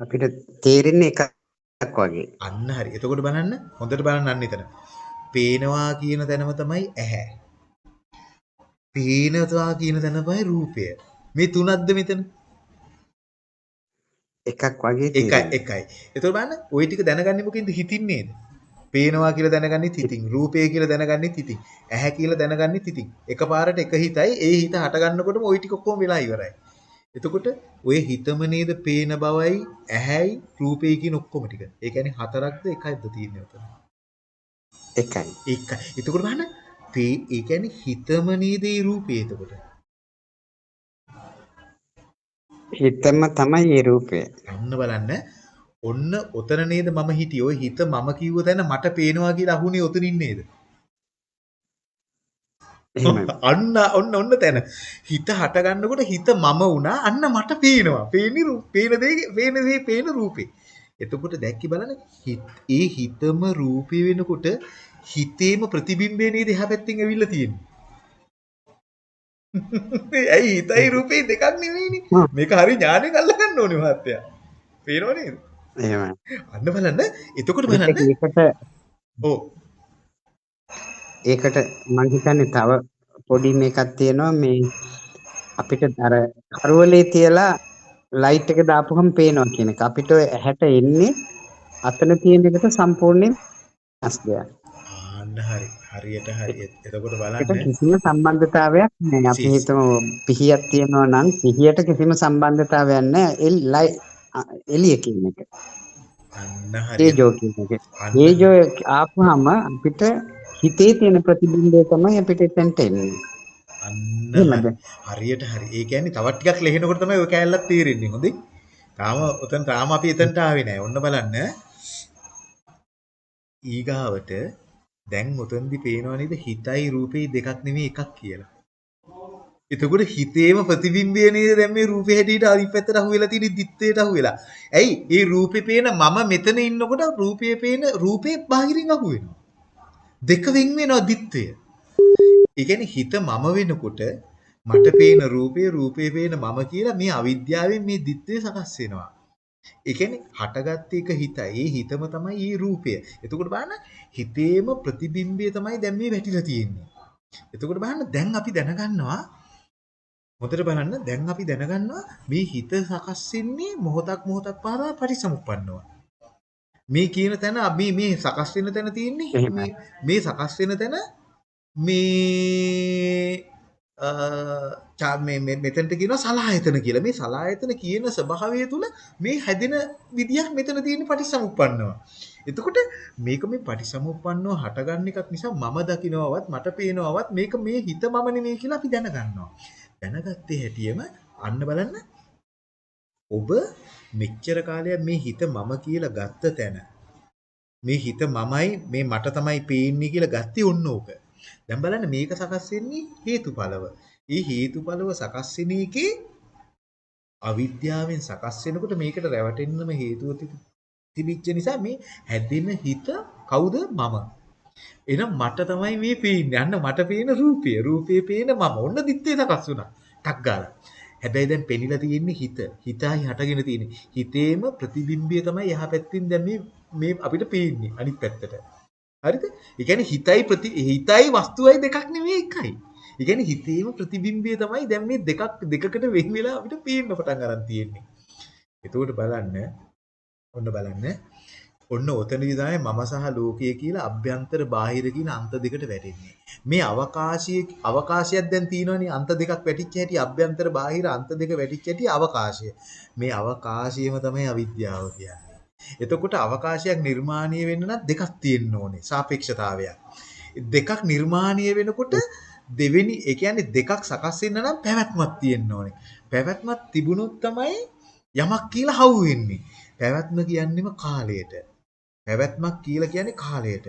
අපිට තේරෙන්නේ එකක් වගේ. අන්න හරි. එතකොට බලන්න හොඳට බලන්න අන්න එතන. පේනවා කියන තැනම තමයි ඇහැ. පේනවා කියන තැන තමයි රූපය. මේ තුනක්ද මෙතන? එකක් වගේ එකයි. එකයි. එතකොට බලන්න ওই ටික දැනගන්නේ මොකෙන්ද හිතින් නේද? පේනවා කියලා දැනගන්නෙත් හිතින්, රූපය කියලා දැනගන්නෙත් හිතින්, ඇහැ කියලා දැනගන්නෙත් හිතින්. එකපාරට එක හිතයි ඒ හිත හට ගන්නකොටම ওই ටික ඔක්කොම වෙලා ඉවරයි. එතකොට ඔය හිතම නේද පේන බවයි, ඇහැයි, රූපේ කියන ඔක්කොම ටික. ඒ කියන්නේ හතරක්ද එකයිද තියෙන්නේ උතන? එකයි. එකයි. එතකොට බලන්න ඒ කියන්නේ හිතම නේද ඒ රූපේ එතකොට. හිතම තමයි ඒ රූපය. අන්න බලන්න ඔන්න ඔතන නේද මම හිටියේ. ඔය හිත මම කිව්ව තැන මට පේනවා කියලා අහුනේ ඔතනින් නේද? අන්න ඔන්න ඔන්න තැන. හිත හට ගන්නකොට හිත මම වුණා. අන්න මට පේනවා. පේන්නේ රූ- පේන දේ පේන දේ පේන රූපේ. එතකොට දැක්කි බලන්න ඒ හිතම රූපේ වෙනකොට හිතේම ප්‍රතිබිම්බය නේද එහා පැත්තෙන් ඇවිල්ලා තියෙන්නේ. ඇයි හිතයි රූපේ දෙකක් නෙවෙයිනේ. මේක හරි ඥාණයෙන් අල්ලගන්න ඕනේ මහත්තයා. පේනව නේද? අන්න බලන්න. එතකොට බලන්න. ඒකට ඔව්. ඒකට මම හිතන්නේ තව පොඩි මේකක් තියෙනවා මේ අපිට අර කරවලේ තියලා ලයිට් එක දාපුවම පේනවා කියන එක. අපිට ඇහැට එන්නේ අතන තියෙන එකට සම්පූර්ණයෙන් වෙනස් දෙයක්. අන්න හරි. හරියට හරි. එතකොට බලන්න. කිසිම සම්බන්ධතාවයක් නැහැ. අපි. හිතමු පිහියක් තියෙනවා නම් පිහියට කිසිම සම්බන්ධතාවයක් නැහැ. එල් ලයි එළිය කියන එක. තේජෝ කියන එක. තේජෝ ආපුවම අපිට හිතේ තියෙන ප්‍රතිබිම්බය තමයි අපිට එතනට එන්නේ. අන්න. හරියට හරි. ඒ කියන්නේ තවත් ටිකක් ලෙහෙනකොට තමයි ඔය කෑල්ලක් තේරෙන්නේ. හොඳේ. තාම උතන් තාම අපි එතනට ආවේ නැහැ. ඔන්න බලන්න. ඊගාවට දැන් උතන්දි පේනව නේද හිතයි රූපේ දෙකක් නෙමෙයි එකක් කියලා. එතකොට හිතේම ප්‍රතිබිම්බය නේද දැන් මේ රූපේ හැටියට අනිත් පැත්තට අහුවෙලා තියෙන දිත්තේට අහුවෙලා. ඇයි? ඒ රූපේ පේන මම මෙතන ඉන්නකොට රූපේ පේන රූපේ බාහිරින් අහුවෙනවා. දෙක වෙන් වෙනවා දිත්තේ. ඒ කියන්නේ හිත මම වෙනකොට මට පේන රූපේ රූපේ පේන මම කියලා මේ අවිද්‍යාවෙන් මේ දිත්තේ සකස් වෙනවා. ඒ කියන්නේ හටගත් එක හිතයි. ඒ හිතම තමයි මේ රූපය. එතකොට බලන්න හිතේම ප්‍රතිබිම්බය තමයි දැන් මේ වැටිලා තියෙන්නේ. එතකොට බලන්න දැන් අපි දැනගන්නවා හොඳට බලන්න දැන් අපි දැනගන්නවා මේ හිත සකස් වෙන්නේ මොහොතක් මොහොතක් පාසා පරිසමුප්පන්නව. මේ කියන තැන අපි මේ සකස් වෙන තැන තියෙන්නේ. මේ මේ සකස් වෙන තැන මේ අ, මේ මෙතනට කියනවා සලායතන කියලා. මේ සලායතන කියන ස්වභාවය තුල මේ හැදෙන විදියක් මෙතන තියෙන පටිසමුප්පන්නව. එතකොට මේක මේ පටිසමුප්පන්නව හටගන්න එකක් නිසා මම දකින්නවවත් මට පේනවවත් මේක මේ හිත මම නෙමෙයි කියලා අපි දැනගන්නවා. දැනගත්තේ හැටියෙම අන්න බලන්න ඔබ මෙච්චර කාලයක් මේ හිත මම කියලා ගත්ත තැන මේ හිත මමයි මේ මට තමයි පේන්නේ කියලා ගත්තේ ඔන්න ඕක. දැන් බලන්න මේක සකස් වෙන්නේ හේතුඵලව. ඒ හේතුඵලව සකස් වෙන එකේ අවිද්‍යාවෙන් සකස් වෙනකොට මේකට රැවටෙන්නම හේතුව ති- තිබිච්ච නිසා මේ හැදෙන හිත කවුද මම. එහෙනම් මට තමයි මේ පේන්නේ. අන්න මට පේන රූපය. රූපේ පේන මම. ඔන්න දිත්තේ සකස් වුණා. ටක් ගාලා. හැබැයි දැන් පෙනිලා තියෙන්නේ හිත. හිතයි හටගෙන තියෙන්නේ. හිතේම ප්‍රතිබිම්බය තමයි යහ පැත්තින් දැන් මේ මේ අපිට පේන්නේ අනිත් පැත්තට. හරිද? ඒ කියන්නේ හිතයි ප්‍රති හිතයි වස්තුවයි දෙකක් නෙමෙයි එකයි. ඒ කියන්නේ හිතේම ප්‍රතිබිම්බය තමයි දැන් මේ දෙකක් දෙකකට වෙන් වෙලා අපිට පේන්න පටන් අරන් තියෙන්නේ. එතකොට බලන්න ඔන්න බලන්න ඔන්න ඔතනදී තමයි මම සහ ලෝකය කියලා අභ්‍යන්තර බාහිර කියන අන්ත දෙකට වැටෙන්නේ. මේ අවකාශයේ අවකාශයක් දැන් තියෙනවනේ අන්ත දෙකක් වැටිච්ච හැටි අභ්‍යන්තර බාහිර අන්ත දෙක වැටිච්ච හැටි අවකාශය. මේ අවකාශයම තමයි අවිද්‍යාව කියන්නේ. එතකොට අවකාශයක් නිර්මාණය වෙන්න නම් දෙකක් තියෙන්න ඕනේ සාපේක්ෂතාවයක්. දෙකක් නිර්මාණය වෙනකොට දෙවෙනි ඒ කියන්නේ දෙකක් සකස් වෙන්න නම් පැවැත්මක් තියෙන්න ඕනේ. පැවැත්මක් තිබුණොත් තමයි යමක් කියලා හවු වෙන්නේ. පැවැත්ම කියන්නේම කාලයට. පැවැත්මක් කියලා කියන්නේ කාලයට.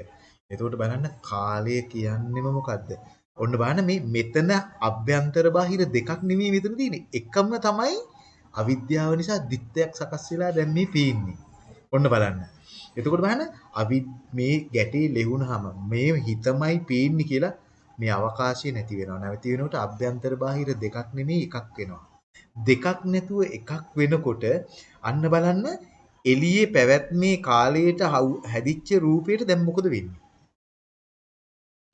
එතකොට බලන්න කාලය කියන්නේම මොකද්ද? ඔන්න බලන්න මේ මෙතන අභ්‍යන්තර බාහිර දෙකක් නෙමෙයි මෙතන තියෙන්නේ. එකම තමයි අවිද්‍යාව නිසා දිත්තයක් සකස් වෙලා දැන් මේ පේන්නේ. ඔන්න බලන්න. එතකොට බලන්න අවි මේ ගැටේ ලැබුණාම මේ හිතමයි පේන්නේ කියලා මේ අවකාශය නැති වෙනවා. නැති වෙනකොට අභ්‍යන්තර බාහිර දෙකක් නෙමෙයි එකක් වෙනවා. දෙකක් නැතුව එකක් වෙනකොට අන්න බලන්න එළියේ පැවැත්මේ කාලයට හැදිච්ච රූපයට දැන් මොකද වෙන්නේ?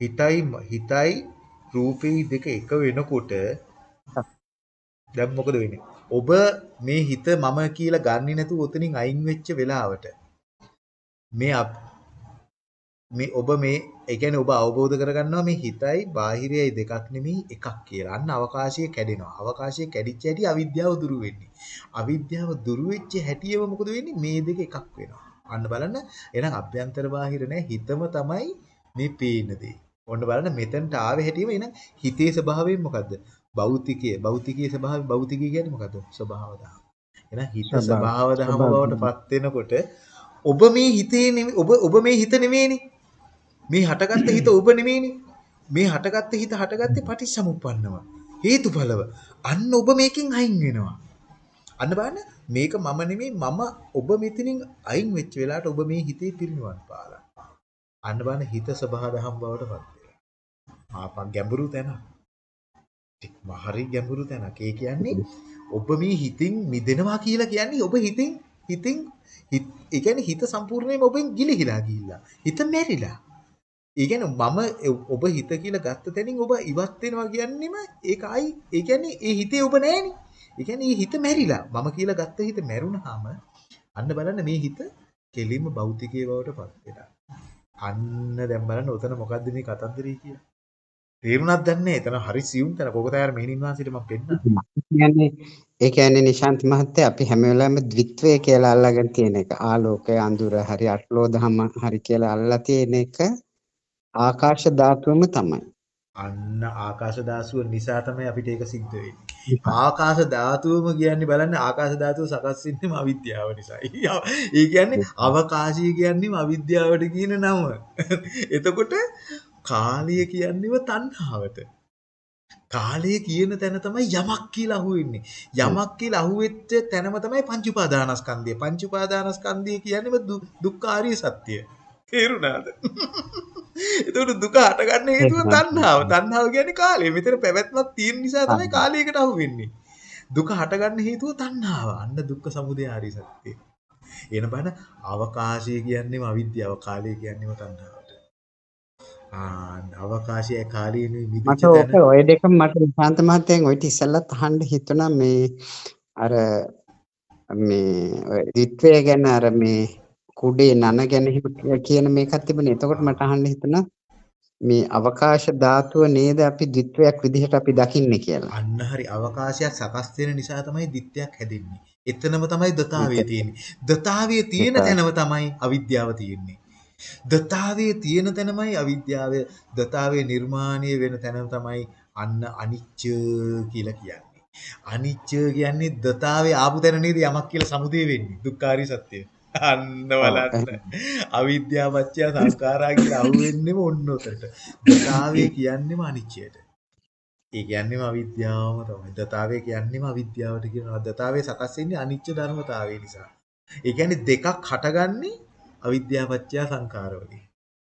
හිතයි හිතයි රූපේ දෙක එක වෙනකොට දැන් මොකද වෙන්නේ? ඔබ මේ හිත මම කියලා ගන්නේ නැතුව උතනින් අයින් වෙච්ච වෙලාවට මේ මේ ඔබ මේ ඒ කියන්නේ ඔබ අවබෝධ කරගන්නවා මේ හිතයි බාහිරයයි දෙකක් නෙමෙයි එකක් කියලා. අන්න අවකාශය කැඩෙනවා. අවකාශය කැඩිච්ච හැටි අවිද්‍යාව දුරු වෙන්නේ. අවිද්‍යාව දුරු වෙච්ච හැටියම මොකද වෙන්නේ? මේ දෙක එකක් වෙනවා. අන්න බලන්න එහෙනම් අභ්‍යන්තර බාහිර නැහැ හිතම තමයි මේ පේන දේ. ඔන්න බලන්න මෙතනට ආවේ හැටියම එහෙනම් හිතේ ස්වභාවයෙන් මොකද්ද? භෞතිකයේ භෞතිකයේ ස්වභාවය භෞතිකය කියන්නේ මොකද්ද? ස්වභාව දහම. එහෙනම් හිත ස්වභාව දහම බවට පත් වෙනකොට ඔබ මේ හිතේ ඔබ ඔබ මේ හිත නෙමෙයිනේ. මේ හටගත්ත හිත ඔබ නෙමෙයිනේ. මේ හටගත්ත හිත හටගත්තේ පටිච්චසමුප්පන්නව. හේතුඵලව. අන්න ඔබ මේකෙන් අයින් වෙනවා. අන්න බලන්න මේක මම නෙමෙයි මම ඔබ මෙතනින් අයින් වෙච්ච වෙලාවට ඔබ මේ හිතේ පිරිනුවන් පාලා. අන්න බලන්න හිත සබහාදහම් බවට පත් වෙනවා. ආපක් ගැඹුරු තැන. හරි ගැඹුරු තැනක්. ඒ කියන්නේ ඔබ මේ හිතින් මිදෙනවා කියලා කියන්නේ ඔබ හිතින් හිතින් ඒ කියන්නේ හිත සම්පූර්ණයෙන්ම ඔබෙන් ගිලිහිලා ගිහිල්ලා. හිත මැරිලා. ඒ කියන්නේ මම ඔබ හිත කියලා ගත්ත තැනින් ඔබ ඉවත් වෙනවා කියන්නේම ඒක ආයි ඒ කියන්නේ ඒ හිතේ ඔබ නැහෙනේ. ඒ කියන්නේ මේ හිත මැරිලා. මම කියලා ගත්ත හිත මැරුණාම අන්න බලන්න මේ හිත කෙලින්ම භෞතිකයේ බවට පත් වෙනවා. අන්න දැන් බලන්න උතන මොකද්ද මේ කතන්දරේ කියලා. තේරුණාද දන්නේ එතන හරි සියුම් තැන කොකතෑර මෙහිණින් වහන්සේට මම පෙන්නන. කියන්නේ ඒ කියන්නේ නිශාන්ත මහත්තයා අපි හැම වෙලාවෙම ද්විත්වය කියලා අල්ලගෙන තියෙන එක. ආලෝකය අඳුර හරි අටලෝ දහම හරි කියලා අල්ලලා තියෙන එක ආකාශ ධාතුවම තමයි. අන්න ආකාශ ධාතුව නිසා තමයි අපිට ඒක සිද්ධ වෙන්නේ. ආකාශ ධාතුවම කියන්නේ බලන්න ආකාශ ධාතුව සකස් වෙන්නේම අවිද්‍යාව නිසායි. ඒ කියන්නේ අවකාශය කියන්නේම අවිද්‍යාවට කියන නම. එතකොට කාලය කියන්නේම තණ්හාවට. කාලය කියන තැන තමයි යමක් කියලා අහුවෙන්නේ. යමක් කියලා අහුවෙච්ච තැනම තමයි පංච උපාදානස්කන්ධය. පංච උපාදානස්කන්ධය කියන්නේම දුක්ඛාරිය සත්‍යය. තේරුණාද? එතකොට දුක හටගන්න හේතුව තණ්හාව. තණ්හාව කියන්නේ කාලය. මෙතන පැවැත්මක් තියෙන නිසා තමයි කාලයකට අහු වෙන්නේ. දුක හටගන්න හේතුව තණ්හාව. අන්න දුක්ඛ සමුදය ආරි සත්‍යය. එන බන අවකාශය කියන්නේම අවිද්‍යාව, කාලය කියන්නේම තණ්හාවට. ආ අවකාශය කාලය මට ඔක ඔය දෙක මට ශාන්ත මහත්තයන් ඔය ඉස්සෙල්ලත් අහන්න හිතුණා මේ අර මේ ද්විත්වය ගැන අර මේ කුඩේ නන ගැන කියන මේකක් තිබුණේ. එතකොට මට අහන්න හිතුණා මේ අවකාශ ධාතුව නේද අපි ද්විත්වයක් විදිහට අපි දකින්නේ කියලා. අන්න හරි අවකාශයක් සකස් වෙන නිසා තමයි ද්විත්වයක් හැදෙන්නේ. එතනම තමයි දතාවේ තියෙන්නේ. දතාවේ තියෙන තැනම තමයි අවිද්‍යාව තියෙන්නේ. දතාවේ තියෙන තැනමයි අවිද්‍යාව දතාවේ නිර්මාණය වෙන තැනම තමයි අන්න අනිච්ච කියලා කියන්නේ. අනිච්ච කියන්නේ දතාවේ ආපු තැන නේද යමක් කියලා සමුදේ වෙන්නේ. දුක්ඛාරී සත්‍යය. අන්න බලන්න. අවිද්‍යාවච්චය සංස්කාරා කියලා අහුවෙන්නෙම ඔන්න උතට. දතාවේ කියන්නේම අනිච්චයට. ඒ කියන්නේම අවිද්‍යාවම තමයි. දතාවේ කියන්නේම අවිද්‍යාවට කියනවා. දතාවේ සකස් වෙන්නේ අනිච්ච ධර්මතාවය නිසා. ඒ කියන්නේ දෙකක් හටගන්නේ අවිද්‍යාවච්චය සංකාර වගේ.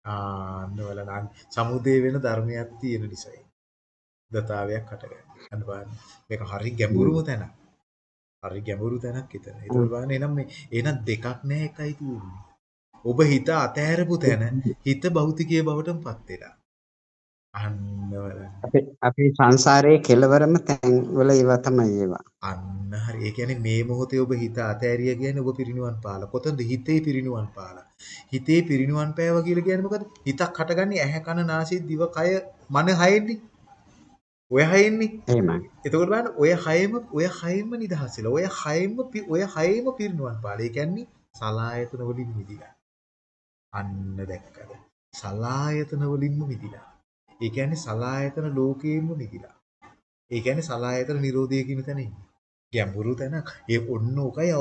ආන්න බලන්න. සමුදේ වෙන ධර්මයක් තියෙන නිසායි. දතාවයක් හටගන්නේ. අන්න බලන්න. මේක හරි ගැඹුරුම තැනක්. හරි ගැඹුරු තැනක් එතන. ඒක බලන්න එනම් මේ එහෙනම් දෙකක් නැහැ එකයි තියෙන්නේ. ඔබ හිත අතහැරපු තැන හිත භෞතිකයේ බවටමපත් වෙලා. අන්න අපි අපි සංසාරයේ කෙලවරම තැන් වල ඒවා තමයි ඒවා. අන්න හරි. ඒ කියන්නේ මේ මොහොතේ ඔබ හිත අතහැරිය කියන්නේ ඔබ පිරිනිවන් පාලා. කොතනද හිතේ පිරිනිවන් පාලා. හිතේ පිරිනිවන් පෑවා කියලා කියන්නේ මොකද? හිතක් හටගන්නේ ඇහැ කන නාසය දිව කය මන හයෙන්නේ. ඔය හයෙන්නේ. එහෙමයි. එතකොට බලන්න ඔය හයෙම ඔය හයෙම නිදහස් වෙලා. ඔය හයෙම ඔය හයෙම පිරිනුවන් පාලා. කියන්නේ සලායතන වලින් මිදිලා. අන්න දැක්කද? සලායතන වලින්ම මිදිලා. ඒ කියන්නේ සලායතන ලෝකයෙන්ම මිදිලා. ඒ කියන්නේ සලායතන නිරෝධය කියන තැන ඉන්නේ. ගැඹුරු තැනක්. ඒ ඔන්න ඔකයි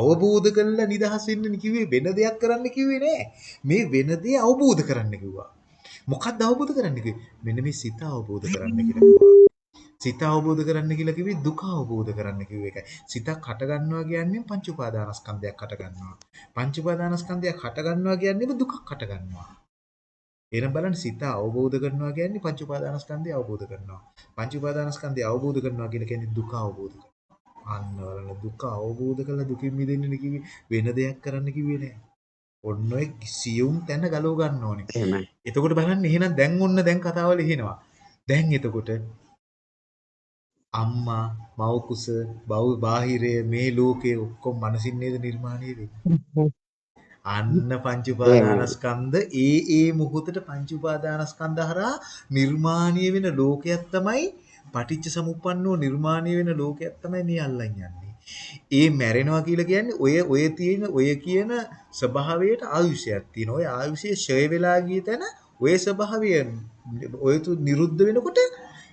අවබෝධ කරලා නිදහස් වෙන්න කිව්වේ වෙන දෙයක් කරන්න කිව්වේ නෑ. මේ වෙන දේ අවබෝධ කරන්න කිව්වා. මොකක්ද අවබෝධ කරන්න කිව්වේ? මෙන්න මේ සිත අවබෝධ කරන්න කියලා කිව්වා. සිත අවබෝධ කරන්න කියලා කිව්වේ දුක අවබෝධ කරන්න කිව්ව එකයි. සිතක් හට ගන්නවා කියන්නේ පංච උපාදානස්කන්ධයක් හට ගන්නවා. පංච උපාදානස්කන්ධයක් හට ගන්නවා කියන්නේම දුකක් හට ගන්නවා. එහෙනම් බලන්න සිත අවබෝධ කරනවා කියන්නේ පංච උපාදානස්කන්ධය අවබෝධ කරනවා. පංච උපාදානස්කන්ධය අවබෝධ කරනවා කියලා කියන්නේ දුක අවබෝධ කරනවා. අන්න බලන්න දුක අවබෝධ කරලා දුකින් මිදෙන්න කිව්වේ වෙන දෙයක් කරන්න කිව්වේ නෑ. ඔන්න ඔය සියුම් තැන ගලව ගන්න ඕනේ. එහෙමයි. එතකොට බලන්න එහෙනම් දැන් ඔන්න දැන් කතාව ලිහිනවා. දැන් එතකොට අම්මා මව කුස බව බාහිරය මේ ලෝකයේ ඔක්කොම මනසින් නේද නිර්මාණය වෙන්නේ. අන්න පංච උපාදානස්කන්ධ ඒ ඒ මොහොතට පංච උපාදානස්කන්ධ හරහා නිර්මාණය වෙන ලෝකයක් තමයි පටිච්ච සමුප්පන්නෝ නිර්මාණය වෙන ලෝකයක් තමයි මේ අල්ලන් යන්නේ. ඒ මැරෙනවා කියලා කියන්නේ ඔය ඔය තියෙන ඔය කියන ස්වභාවයට ආයුෂයක් තියෙනවා. ඔය ආයුෂය ෂය වෙලා ගිය තැන ඔය ස්වභාවය ඔය තු නිරුද්ධ වෙනකොට ඊ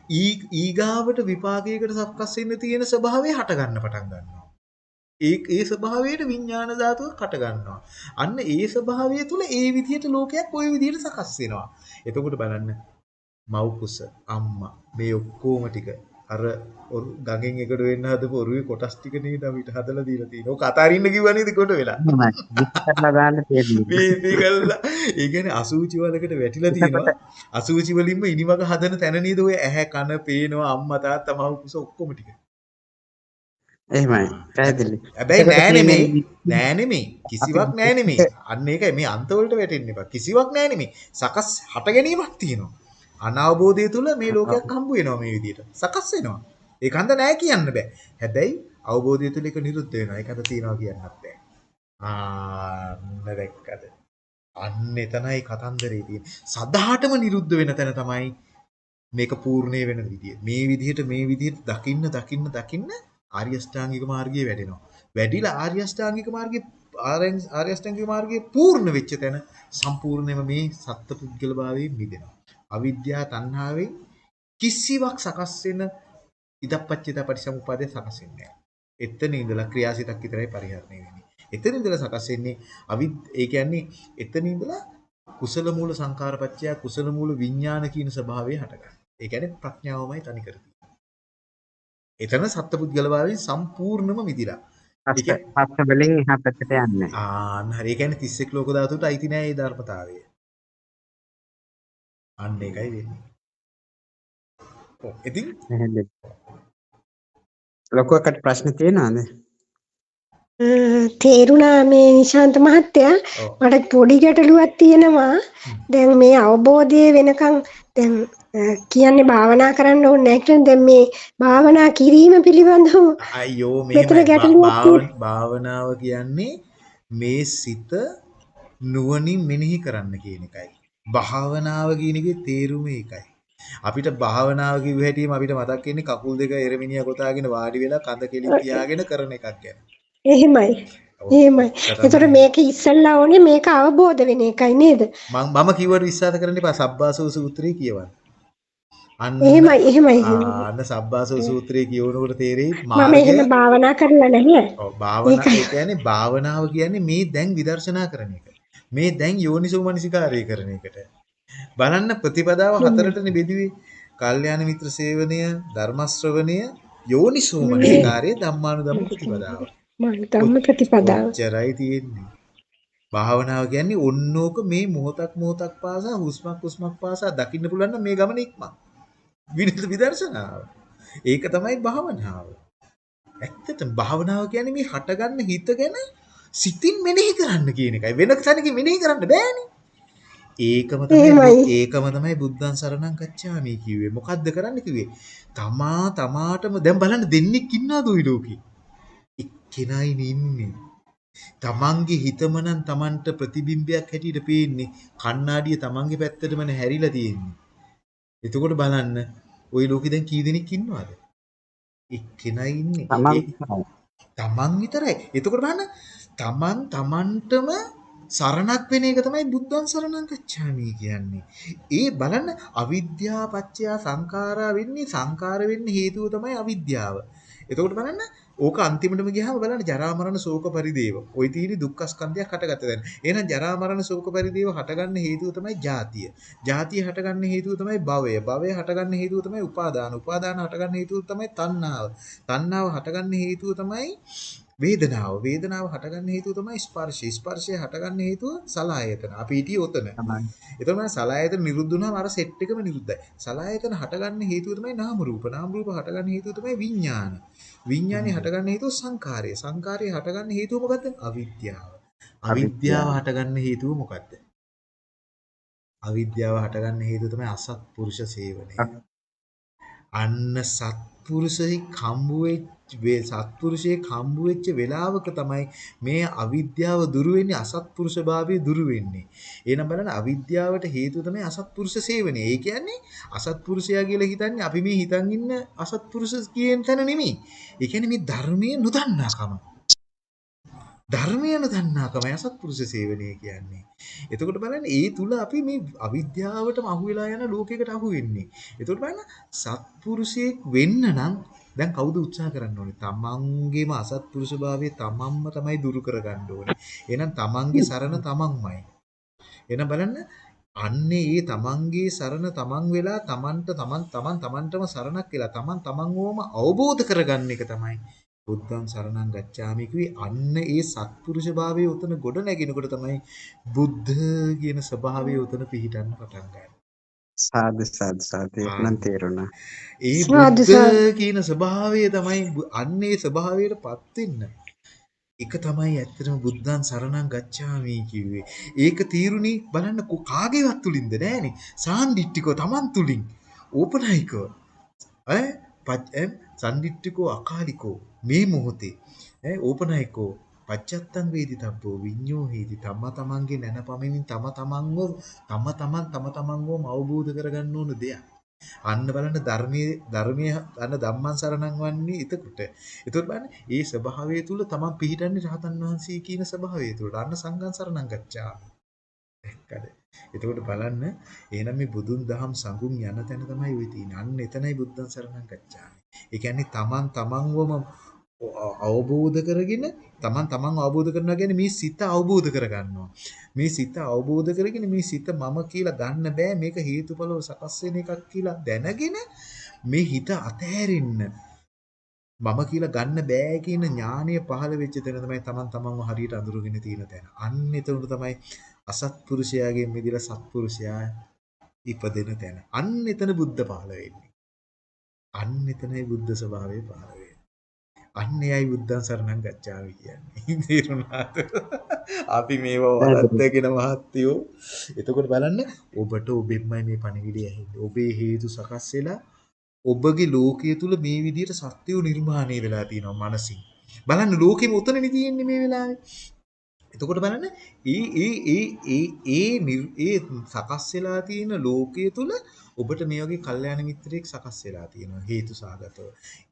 ඊගාවට විපාකයකට සක්කස් වෙන්න තියෙන ස්වභාවය හට ගන්න පටන් ගන්නවා. ඒ ඒ ස්වභාවයට විඥාන ධාතුව කට ගන්නවා. අන්න ඒ ස්වභාවය තුළ ඒ විදිහට ලෝකයක් ওই විදිහට සකස් වෙනවා. එතකොට බලන්න මව් කුස අම්මා මේ ඔක්කොම ටික අර ගඟෙන් එකට වෙන්න හදපු ඔරුවේ කොටස් ටික නේද අපිට හදලා දීලා තියෙනවා. ඔක අතාරින්න කිව්වා නේද කොට වෙලා. තියෙන්නේ. මේ කළා. ඒ කියන්නේ අසූචි වලකට වැටිලා තියෙනවා. අසූචි වලින්ම ඉනිමග හදන තැන නේද ඔය ඇහැ කන පේනවා අම්මා තාත්තා මව් කුස ඔක්කොම ටික. එහෙමයි. පැහැදිලි. හැබැයි නෑ නෙමෙයි. නෑ නෙමෙයි. කිසිවක් නෑ නෙමෙයි. අන්න ඒකයි මේ අන්ත වලට වැටෙන්න එපා. කිසිවක් නෑ නෙමෙයි. සකස් හට ගැනීමක් තියෙනවා. අනවබෝධය තුල මේ ලෝකයක් හම්බ වෙනවා මේ විදිහට. සකස් වෙනවා. ඒක හන්ද නෑ කියන්න බෑ. හැබැයි අවබෝධය තුල ඒක නිරුද්ධ වෙනවා. ඒක අත තියනවා කියන්නත් බෑ. ආන්න දැක්කද? අන්න එතනයි කතන්දරේ තියෙන්නේ. සදාටම නිරුද්ධ වෙන තැන තමයි මේක පූර්ණේ වෙන විදිය. මේ විදිහට මේ විදිහට දකින්න දකින්න දකින්න ආර්ය අෂ්ටාංගික මාර්ගයේ වැඩෙනවා. වැඩිලා ආර්ය අෂ්ටාංගික මාර්ගයේ ආර්ය අෂ්ටාංගික මාර්ගයේ පූර්ණ වෙච්ච තැන සම්පූර්ණයෙන්ම මේ සත්පුද්ගල භාවයෙන් මිදෙනවා. අවිද්‍යාව තණ්හාවෙන් කිසිවක් සකස් වෙන ඉදප්පච්චිත පටිසමුපාදේ සකස් වෙන්නේ නැහැ. එතන ඉඳලා ක්‍රියාසිතක් විතරයි පරිහරණය වෙන්නේ. එතන ඉඳලා සකස් වෙන්නේ අවිද් ඒ කියන්නේ එතන ඉඳලා කුසල මූල සංකාරපච්චය කුසල මූල විඥාන කියන ස්වභාවය හටගන්නවා. ඒ කියන්නේ ප්‍රඥාවමයි තනි කර එතන සත්පුද්ගල භාවයෙන් සම්පූර්ණම මිදිලා. පස්ස වලින් එහා පැත්තට යන්නේ. ආන්න හරි. ඒ කියන්නේ 31 ලෝක ධාතුවට අයිති නෑ මේ ධර්මතාවය. අන්න ඒකයි වෙන්නේ. ඔව්. ඉතින් ලොකුවකට ප්‍රශ්න තියෙනවද? තේරුණා මේ නිශාන්ත මහත්තයා මට පොඩි ගැටලුවක් තියෙනවා. දැන් මේ අවබෝධය වෙනකන් දැන් කියන්නේ භාවනා කරන්න ඕනේ නැහැ කියලා දැන් මේ භාවනා කිරීම පිළිබඳව අයියෝ මෙහෙම භාවනාව කියන්නේ මේ සිත නුවණින් මෙනෙහි කරන්න කියන එකයි. භාවනාව කියන එකේ තේරුම ඒකයි. අපිට භාවනාව කිව්ව හැටිම අපිට මතක් වෙන්නේ කකුල් දෙක එරමිනිය කොටාගෙන වාඩි වෙලා කඳ කෙලින් තියාගෙන කරන එකක් ගැන. එහෙමයි. එහෙමයි. ඒතර මේක ඉස්සල්ලා ඕනේ මේක අවබෝධ වෙන එකයි නේද? මම මම කිව්වට විශ්වාස කරන්න එපා සබ්බාසෝ සූත්‍රය කියවන්න. අන්න එහෙමයි එහෙමයි. අන්න සබ්බාසෝ සූත්‍රය කියවනකොට තේරෙයි මම එහෙම භාවනා කරලා නැහැ. ඔව් භාවනා කියන්නේ භාවනාව කියන්නේ මේ දැන් විදර්ශනා කරන එක. මේ දැන් යෝනිසෝ මනසිකාරය කරන එකට. බලන්න ප්‍රතිපදාව හතරටනේ බෙදුවේ. කල්යාණ මිත්‍ර සේවනය, ධර්ම ශ්‍රවණය, යෝනිසෝ මනසිකාරය, ධම්මානුධම්ම ප්‍රතිපදාව. ධම්ම ප්‍රතිපදාව. චරයි තියෙන්නේ. භාවනාව කියන්නේ ඔන්නෝක මේ මොහොතක් මොහොතක් පාසා හුස්මක් හුස්මක් පාසා දකින්න පුළුවන් නම් මේ ගමන ඉක්මන. විනිත විදර්ශනාව. ඒක තමයි භාවනාව. ඇත්තටම භාවනාව කියන්නේ මේ හටගන්න හිත ගැන සිතින් මෙනෙහි කරන්න කියන එකයි වෙන තැනකින් මෙනෙහි කරන්න බෑනේ. ඒකම තමයි ඒකම තමයි බුද්ධං සරණං ගච්ඡාමි කිව්වේ. මොකද්ද කරන්න කිව්වේ? තමා තමාටම දැන් බලන්න දෙන්නෙක් ඉන්නා දුයි ලෝකේ. එක්කෙනයි ඉන්නේ. තමන්ගේ හිතම නම් තමන්ට ප්‍රතිබිම්බයක් හැටියට පේන්නේ. කණ්ණාඩිය තමන්ගේ පැත්තටම හැරිලා තියෙන්නේ. එතකොට බලන්න ওই ලෝකේ දැන් කී දෙනෙක් ඉන්නවද? එක්කෙනයි ඉන්නේ. තමන් විතරයි. එතකොට බලන්න තමන් තමන්ටම සරණක් වෙන එක තමයි බුද්ධං සරණං ගච්ඡාමි කියන්නේ. ඒ බලන්න අවිද්‍යාව පත්‍ය සංඛාරා වෙන්නේ සංඛාර වෙන්න හේතුව තමයි අවිද්‍යාව. එතකොට බලන්න ඕක අන්තිමටම ගියාම බලන්න ජරා මරණ ශෝක පරිදේව. ওই තීරි දුක්ඛ ස්කන්ධයක් හටගත්ත දැන්. එහෙනම් ජරා මරණ ශෝක පරිදේව හටගන්න හේතුව තමයි ජාතිය. ජාතිය හටගන්න හේතුව තමයි භවය. භවය හටගන්න හේතුව තමයි උපාදාන. උපාදාන හටගන්න හේතුව තමයි තණ්හාව. තණ්හාව හටගන්න හේතුව තමයි වේදනාව. වේදනාව හටගන්න හේතුව තමයි ස්පර්ශය. ස්පර්ශය හටගන්න හේතුව සලආයතන. අපි හිටියේ ඔතන. එතකොට මම සලආයතන නිරුද්ධ වුණාම අර සෙට් එකම නිරුද්ධයි. සලආයතන හටගන්න හේතුව තමයි නාම රූප. නාම රූප හටගන්න හේතුව තමයි විඥාන. විඥානේ හටගන්න හේතුව සංකාරය. සංකාරය හටගන්න හේතුව මොකද්ද? අවිද්‍යාව. අවිද්‍යාව හටගන්න හේතුව මොකද්ද? අවිද්‍යාව හටගන්න හේතුව තමයි අසත්පුරුෂ සේවනය. අන්න සත්පුරුෂෙක් හම්බු වෙච්ච වේ සත්පුරුෂයෙක් හම්බු වෙච්ච වෙලාවක තමයි මේ අවිද්‍යාව දුරු වෙන්නේ අසත්පුරුෂභාවය දුරු වෙන්නේ. එහෙනම් බලන්න අවිද්‍යාවට හේතුව තමයි අසත්පුරුෂ සේවනය. ඒ කියන්නේ අසත්පුරුෂයා කියලා හිතන්නේ අපි මේ හිතන් ඉන්න අසත්පුරුෂ කියන තැන නෙමෙයි. ඒ කියන්නේ මේ ධර්මයේ නොදන්නාකම. ධර්මය නොදන්නාකමයි අසත්පුරුෂ සේවනය කියන්නේ. එතකොට බලන්න ඒ තුල අපි මේ අවිද්‍යාවටම අහු වෙලා යන ලෝකයකට අහු වෙන්නේ. එතකොට බලන්න සත්පුරුෂයෙක් වෙන්න නම් දැන් කවුද උත්සාහ කරන්න ඕනේ? තමන්ගේම අසත්පුරුෂභාවය තමන්ම තමයි දුරු කරගන්න ඕනේ. එහෙනම් තමන්ගේ සරණ තමන්මයි. එහෙනම් බලන්න අන්නේ ඒ තමන්ගේ සරණ තමන් වෙලා තමන්ට තමන් තමන් තමන්ටම සරණක් වෙලා තමන් තමන්වම අවබෝධ කරගන්න එක තමයි බුද්ධං සරණං ගච්ඡාමි කිව්වේ අන්න ඒ සත්පුරුෂභාවයේ උතන ගොඩ නැගිනකොට තමයි බුද්ධ කියන ස්වභාවය උතන පිහිටන්න පටන් ගන්නේ. සාදු සාදු සාදු නම් තේරුණා. ඒ බුද්ධ කියන ස්වභාවය තමයි අන්න ඒ ස්වභාවයටපත් වෙන්න. එක තමයි ඇත්තටම බුද්ධං සරණං ගච්ඡාමි කිව්වේ. ඒක තීරුණි බලන්න කාගේවත් තුලින්ද නෑනේ. සාන්දිටිකෝ Taman තුලින්. ඕපනයිකෝ. ඈ පච් ඈ සම්දිට්ඨිකෝ අකාලිකෝ මේ මොහොතේ ඈ ඕපනයිකෝ පච්චත්තං වේදිතබ්බෝ විඤ්ඤෝ හේති තම තමන්ගේ නැනපමිනින් තම තමන්ව තම තමන් තම තමන්වම අවබෝධ කරගන්න ඕන දෙයක්. අන්න බලන්න ධර්මයේ ධර්මයේ අන්න ධම්මං සරණං වන්නේ එතකොට. එතකොට බලන්න මේ ස්වභාවය තුල තමන් පිහිටන්නේ රහතන් වහන්සේ කියන ස්වභාවය තුල. අන්න සංඝං සරණං ගච්ඡාමි. දැක්කද? එතකොට බලන්න එහෙනම් මේ බුදුන් දහම් සංගුන් යන තැන තමයි ওই තියෙන්නේ. අන්න එතනයි බුද්ධං සරණං ගච්ඡාමි. ඒ කියන්නේ තමන් තමන්වම අවබෝධ කරගෙන තමන් තමන් අවබෝධ කරනවා කියන්නේ මේ සිත අවබෝධ කරගන්නවා. මේ සිත අවබෝධ කරගෙන මේ සිත මම කියලා ගන්න බෑ මේක හේතුඵලව සකස් වෙන එකක් කියලා දැනගෙන මේ හිත අතෑරෙන්න මම කියලා ගන්න බෑ කියන ඥානය පහළ වෙච්ච තැන තමයි තමන් තමන්ව හරියට අඳුරගෙන තියෙන තැන. අන්න එතනට තමයි අසත්පුරුෂයාගෙන් මිදලා සත්පුරුෂයා ඉපදෙන තැන. අන්න එතන බුද්ධ පහළ වෙන්නේ. අන්න එතනයි බුද්ධ ස්වභාවය පහළ වෙන්නේ. අන්න එයයි බුද්ධං සරණං ගච්ඡාමි කියන්නේ. තේරුණාද? අපි මේව වරද්දගෙන මහත්යෝ. එතකොට බලන්න ඔබට ඔබෙන්මයි මේ පණිවිඩය ඇහෙන්නේ. ඔබේ හේතු සකස් වෙලා ඔබගේ ලෝකයේ තුල මේ විදිහට සත්‍යය නිර්මාණය වෙලා තියෙනවා මනසින්. බලන්න ලෝකෙම උතනනේ තියෙන්නේ මේ වෙලාවේ. එතකොට බලන්න ඒ ඒ ඒ ඒ ඒ නිර්- ඒ සකස් වෙලා තියෙන ලෝකයේ තුල ඔබට මේ වගේ කල්යාණ මිත්‍රයෙක් සකස් වෙලා තියෙනවා හේතු සාගතව.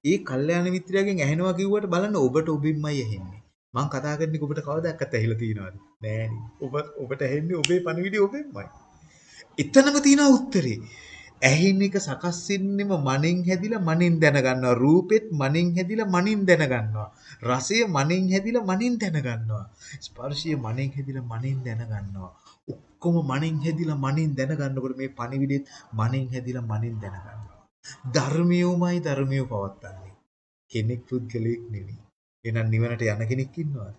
ඒ කල්යාණ මිත්‍රයාගෙන් ඇහෙනවා කිව්වට බලන්න ඔබට ඔබින්මයි ඇහෙන්නේ. මං කතා කරන්නේ ඔබට කවදාවත් ඇහිලා තියෙනවද? නෑනේ. ඔබ ඔබට ඇහෙන්නේ ඔබේ පණිවිඩය ඔබෙන්මයි. එතනම තියෙන උත්තරේ. ඇහෙන එක සකස් වෙන්නෙම මනෙන් හැදිලා මනෙන් දැනගන්නවා. රූපෙත් මනෙන් හැදිලා මනෙන් දැනගන්නවා. රසය මනෙන් හැදිලා මනෙන් දැනගන්නවා. ස්පර්ශය මනෙන් හැදිලා මනෙන් දැනගන්නවා. ඔක්කොම මනෙන් හැදිලා මනෙන් දැනගන්නකොට මේ පණිවිඩෙත් මනෙන් හැදිලා මනෙන් දැනගන්නවා. ධර්මියෝමයි ධර්මියෝ පවත්තන්නේ. කෙනෙක් පුද්ගලයෙක් නෙවෙයි. එහෙනම් නිවනට යන කෙනෙක් ඉන්නවද?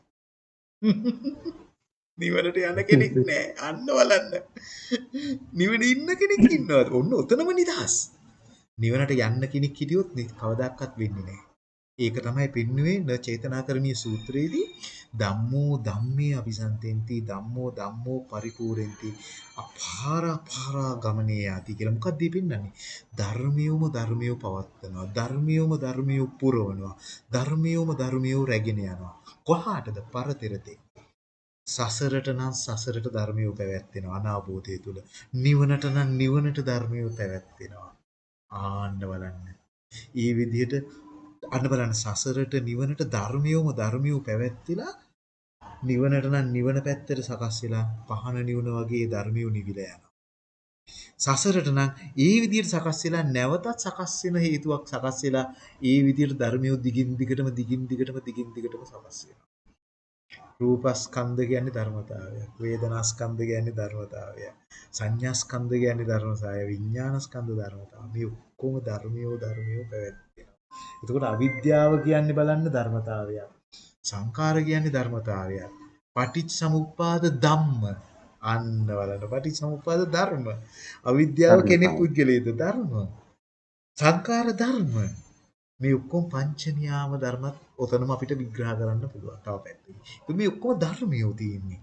නිවනට යන කෙනෙක් නෑ. අන්න බලන්න. නිවන ඉන්න කෙනෙක් ඉන්නවද? ඔන්න ඔතනම නිදහස්. නිවනට යන්න කෙනෙක් හිටියොත් නේ කවදාවත් වෙන්නේ නෑ. ඒක තමයි පෙන්වුවේ න චේතනාකරණීය සූත්‍රයේදී ධම්මෝ ධම්මේ අபிසන්තෙන්ති ධම්මෝ ධම්මෝ පරිපූර්ණෙන්ති අපාරා පාරා ගමනේ යති කියලා මොකක්ද මේ පෙන්වන්නේ ධර්මියෝම ධර්මියෝ පවත්නවා ධර්මියෝම ධර්මියෝ පුරවනවා ධර්මියෝම ධර්මියෝ රැගෙන යනවා කොහාටද පරතරතේ සසරට නම් සසරට ධර්මියෝ පැවැත්වෙනවා අනාභූතය තුල නිවනට නම් නිවනට ධර්මියෝ පැවැත්වෙනවා ආන්න බලන්න ඊ විදිහට අන්න බලන්න සසරට නිවනට ධර්මියෝම ධර්මියෝ පැවැත්තිලා නිවනට නම් නිවන පැත්තට සකස් වෙලා පහන නිවන වගේ ධර්මියෝ නිවිලා යනවා. සසරට නම් ඒ විදිහට සකස් වෙලා නැවතත් සකස් වෙන හේතුවක් සකස් වෙලා ඒ විදිහට ධර්මියෝ දිගින් දිගටම දිගින් දිගටම දිගින් දිගටම සකස් වෙනවා. රූපස්කන්ධ කියන්නේ ධර්මතාවයක්. වේදනාස්කන්ධ කියන්නේ ධර්මතාවයක්. සංඥාස්කන්ධ කියන්නේ ධර්මතාවය. විඥානස්කන්ධ ධර්මතාවය. මේ ඔක්කොම ධර්මියෝ ධර්මියෝ පැවැත්වෙනවා. එතකොට අවිද්‍යාව කියන්නේ බලන්න ධර්මතාවයක්. සංඛාර කියන්නේ ධර්මතාවය. පටිච්චසමුප්පාද ධම්ම. අන්න බලන්න පටිච්චසමුප්පාද ධර්ම. අවිද්‍යාව කෙනෙක් පුද්ගලයේද ධර්ම. සංඛාර ධර්ම. මේ ඔක්කොම පංච නියාම ධර්මත් ඔතනම අපිට විග්‍රහ කරන්න පුළුවන්. තව පැත්තකින්. මේ ඔක්කොම ධර්මියෝ තියෙන්නේ.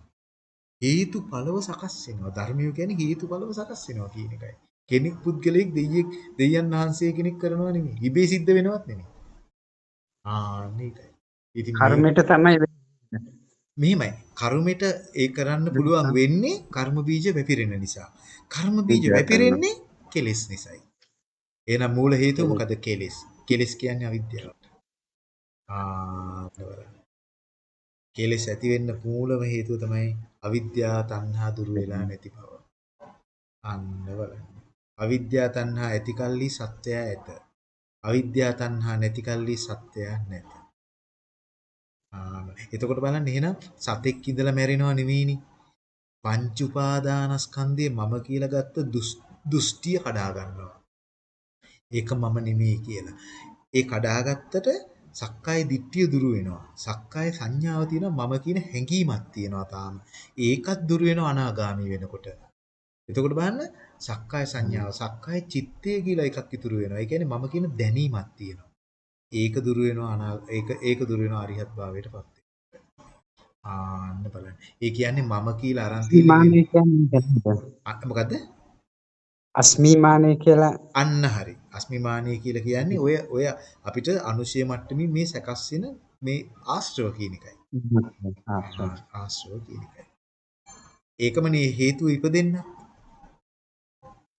හේතුඵලව සකස් වෙනවා. ධර්මියෝ කියන්නේ හේතුඵලව සකස් වෙනවා කියන එකයි. කෙනෙක් පුද්ගලයෙක් දෙයියෙක් දෙයයන් වහන්සේ කෙනෙක් කරනවා නෙමෙයි. ඉබේ සිද්ධ වෙනවත් නෙමෙයි. ආ මේකයි. ඉතින් කර්මයට තමයි මෙහෙමයි. කර්මෙට ඒ කරන්න පුළුවන් වෙන්නේ කර්ම බීජ වැපිරෙන නිසා. කර්ම බීජ වැපිරෙන්නේ කෙලෙස් නිසායි. එහෙනම් මූල හේතුව මොකද කෙලෙස්? කෙලෙස් කියන්නේ අවිද්‍යාව. ආ කෙලෙස් ඇති වෙන්න මූලම හේතුව තමයි අවිද්‍යාව තණ්හා දුරු වෙලා නැති බව. අන්න බලන්න. අවිද්‍යාව තණ්හා ඇති කල්ලි සත්‍යය ඇත. අවිද්‍යාව තණ්හා නැති කල්ලි සත්‍යය නැත. ආ එතකොට බලන්න එහෙනම් සතෙක් ඉඳලා මැරෙනව නෙවෙයිනි. පංච උපාදානස්කන්ධය මම කියලා ගත්ත දෘෂ්ටිය කඩා ගන්නවා. ඒක මම නෙමෙයි කියලා. ඒ කඩාගත්තට සක්කාය දිට්ඨිය දුරු වෙනවා. සක්කාය සංඥාව තියෙනවා මම කියන හැඟීමක් තියෙනවා තාම. ඒකත් දුරු වෙනවා අනාගාමී වෙනකොට. එතකොට බලන්න සක්කාය සංඥාව, සක්කාය චිත්තය කියලා එකක් ඉතුරු වෙනවා. ඒ කියන්නේ මම කියන දැනීමක් තියෙනවා. ඒක දුරු වෙනවා අනා ඒක ඒක දුරු වෙනවා අරිහත් භාවයටපත් වෙනවා. ආන්න බලන්න. ඒ කියන්නේ මම කියලා අරන් තියෙන්නේ මොකද්ද? අස්මිමානය කියලා අන්න හරි. අස්මිමානය කියලා කියන්නේ ඔය ඔය අපිට අනුශය මට්ටමින් මේ සැකස් වෙන මේ ආශ්‍රව කියන එකයි. ආශ්‍රව කියන එකයි. ඒකමනේ හේතුව ඉපදෙන්න.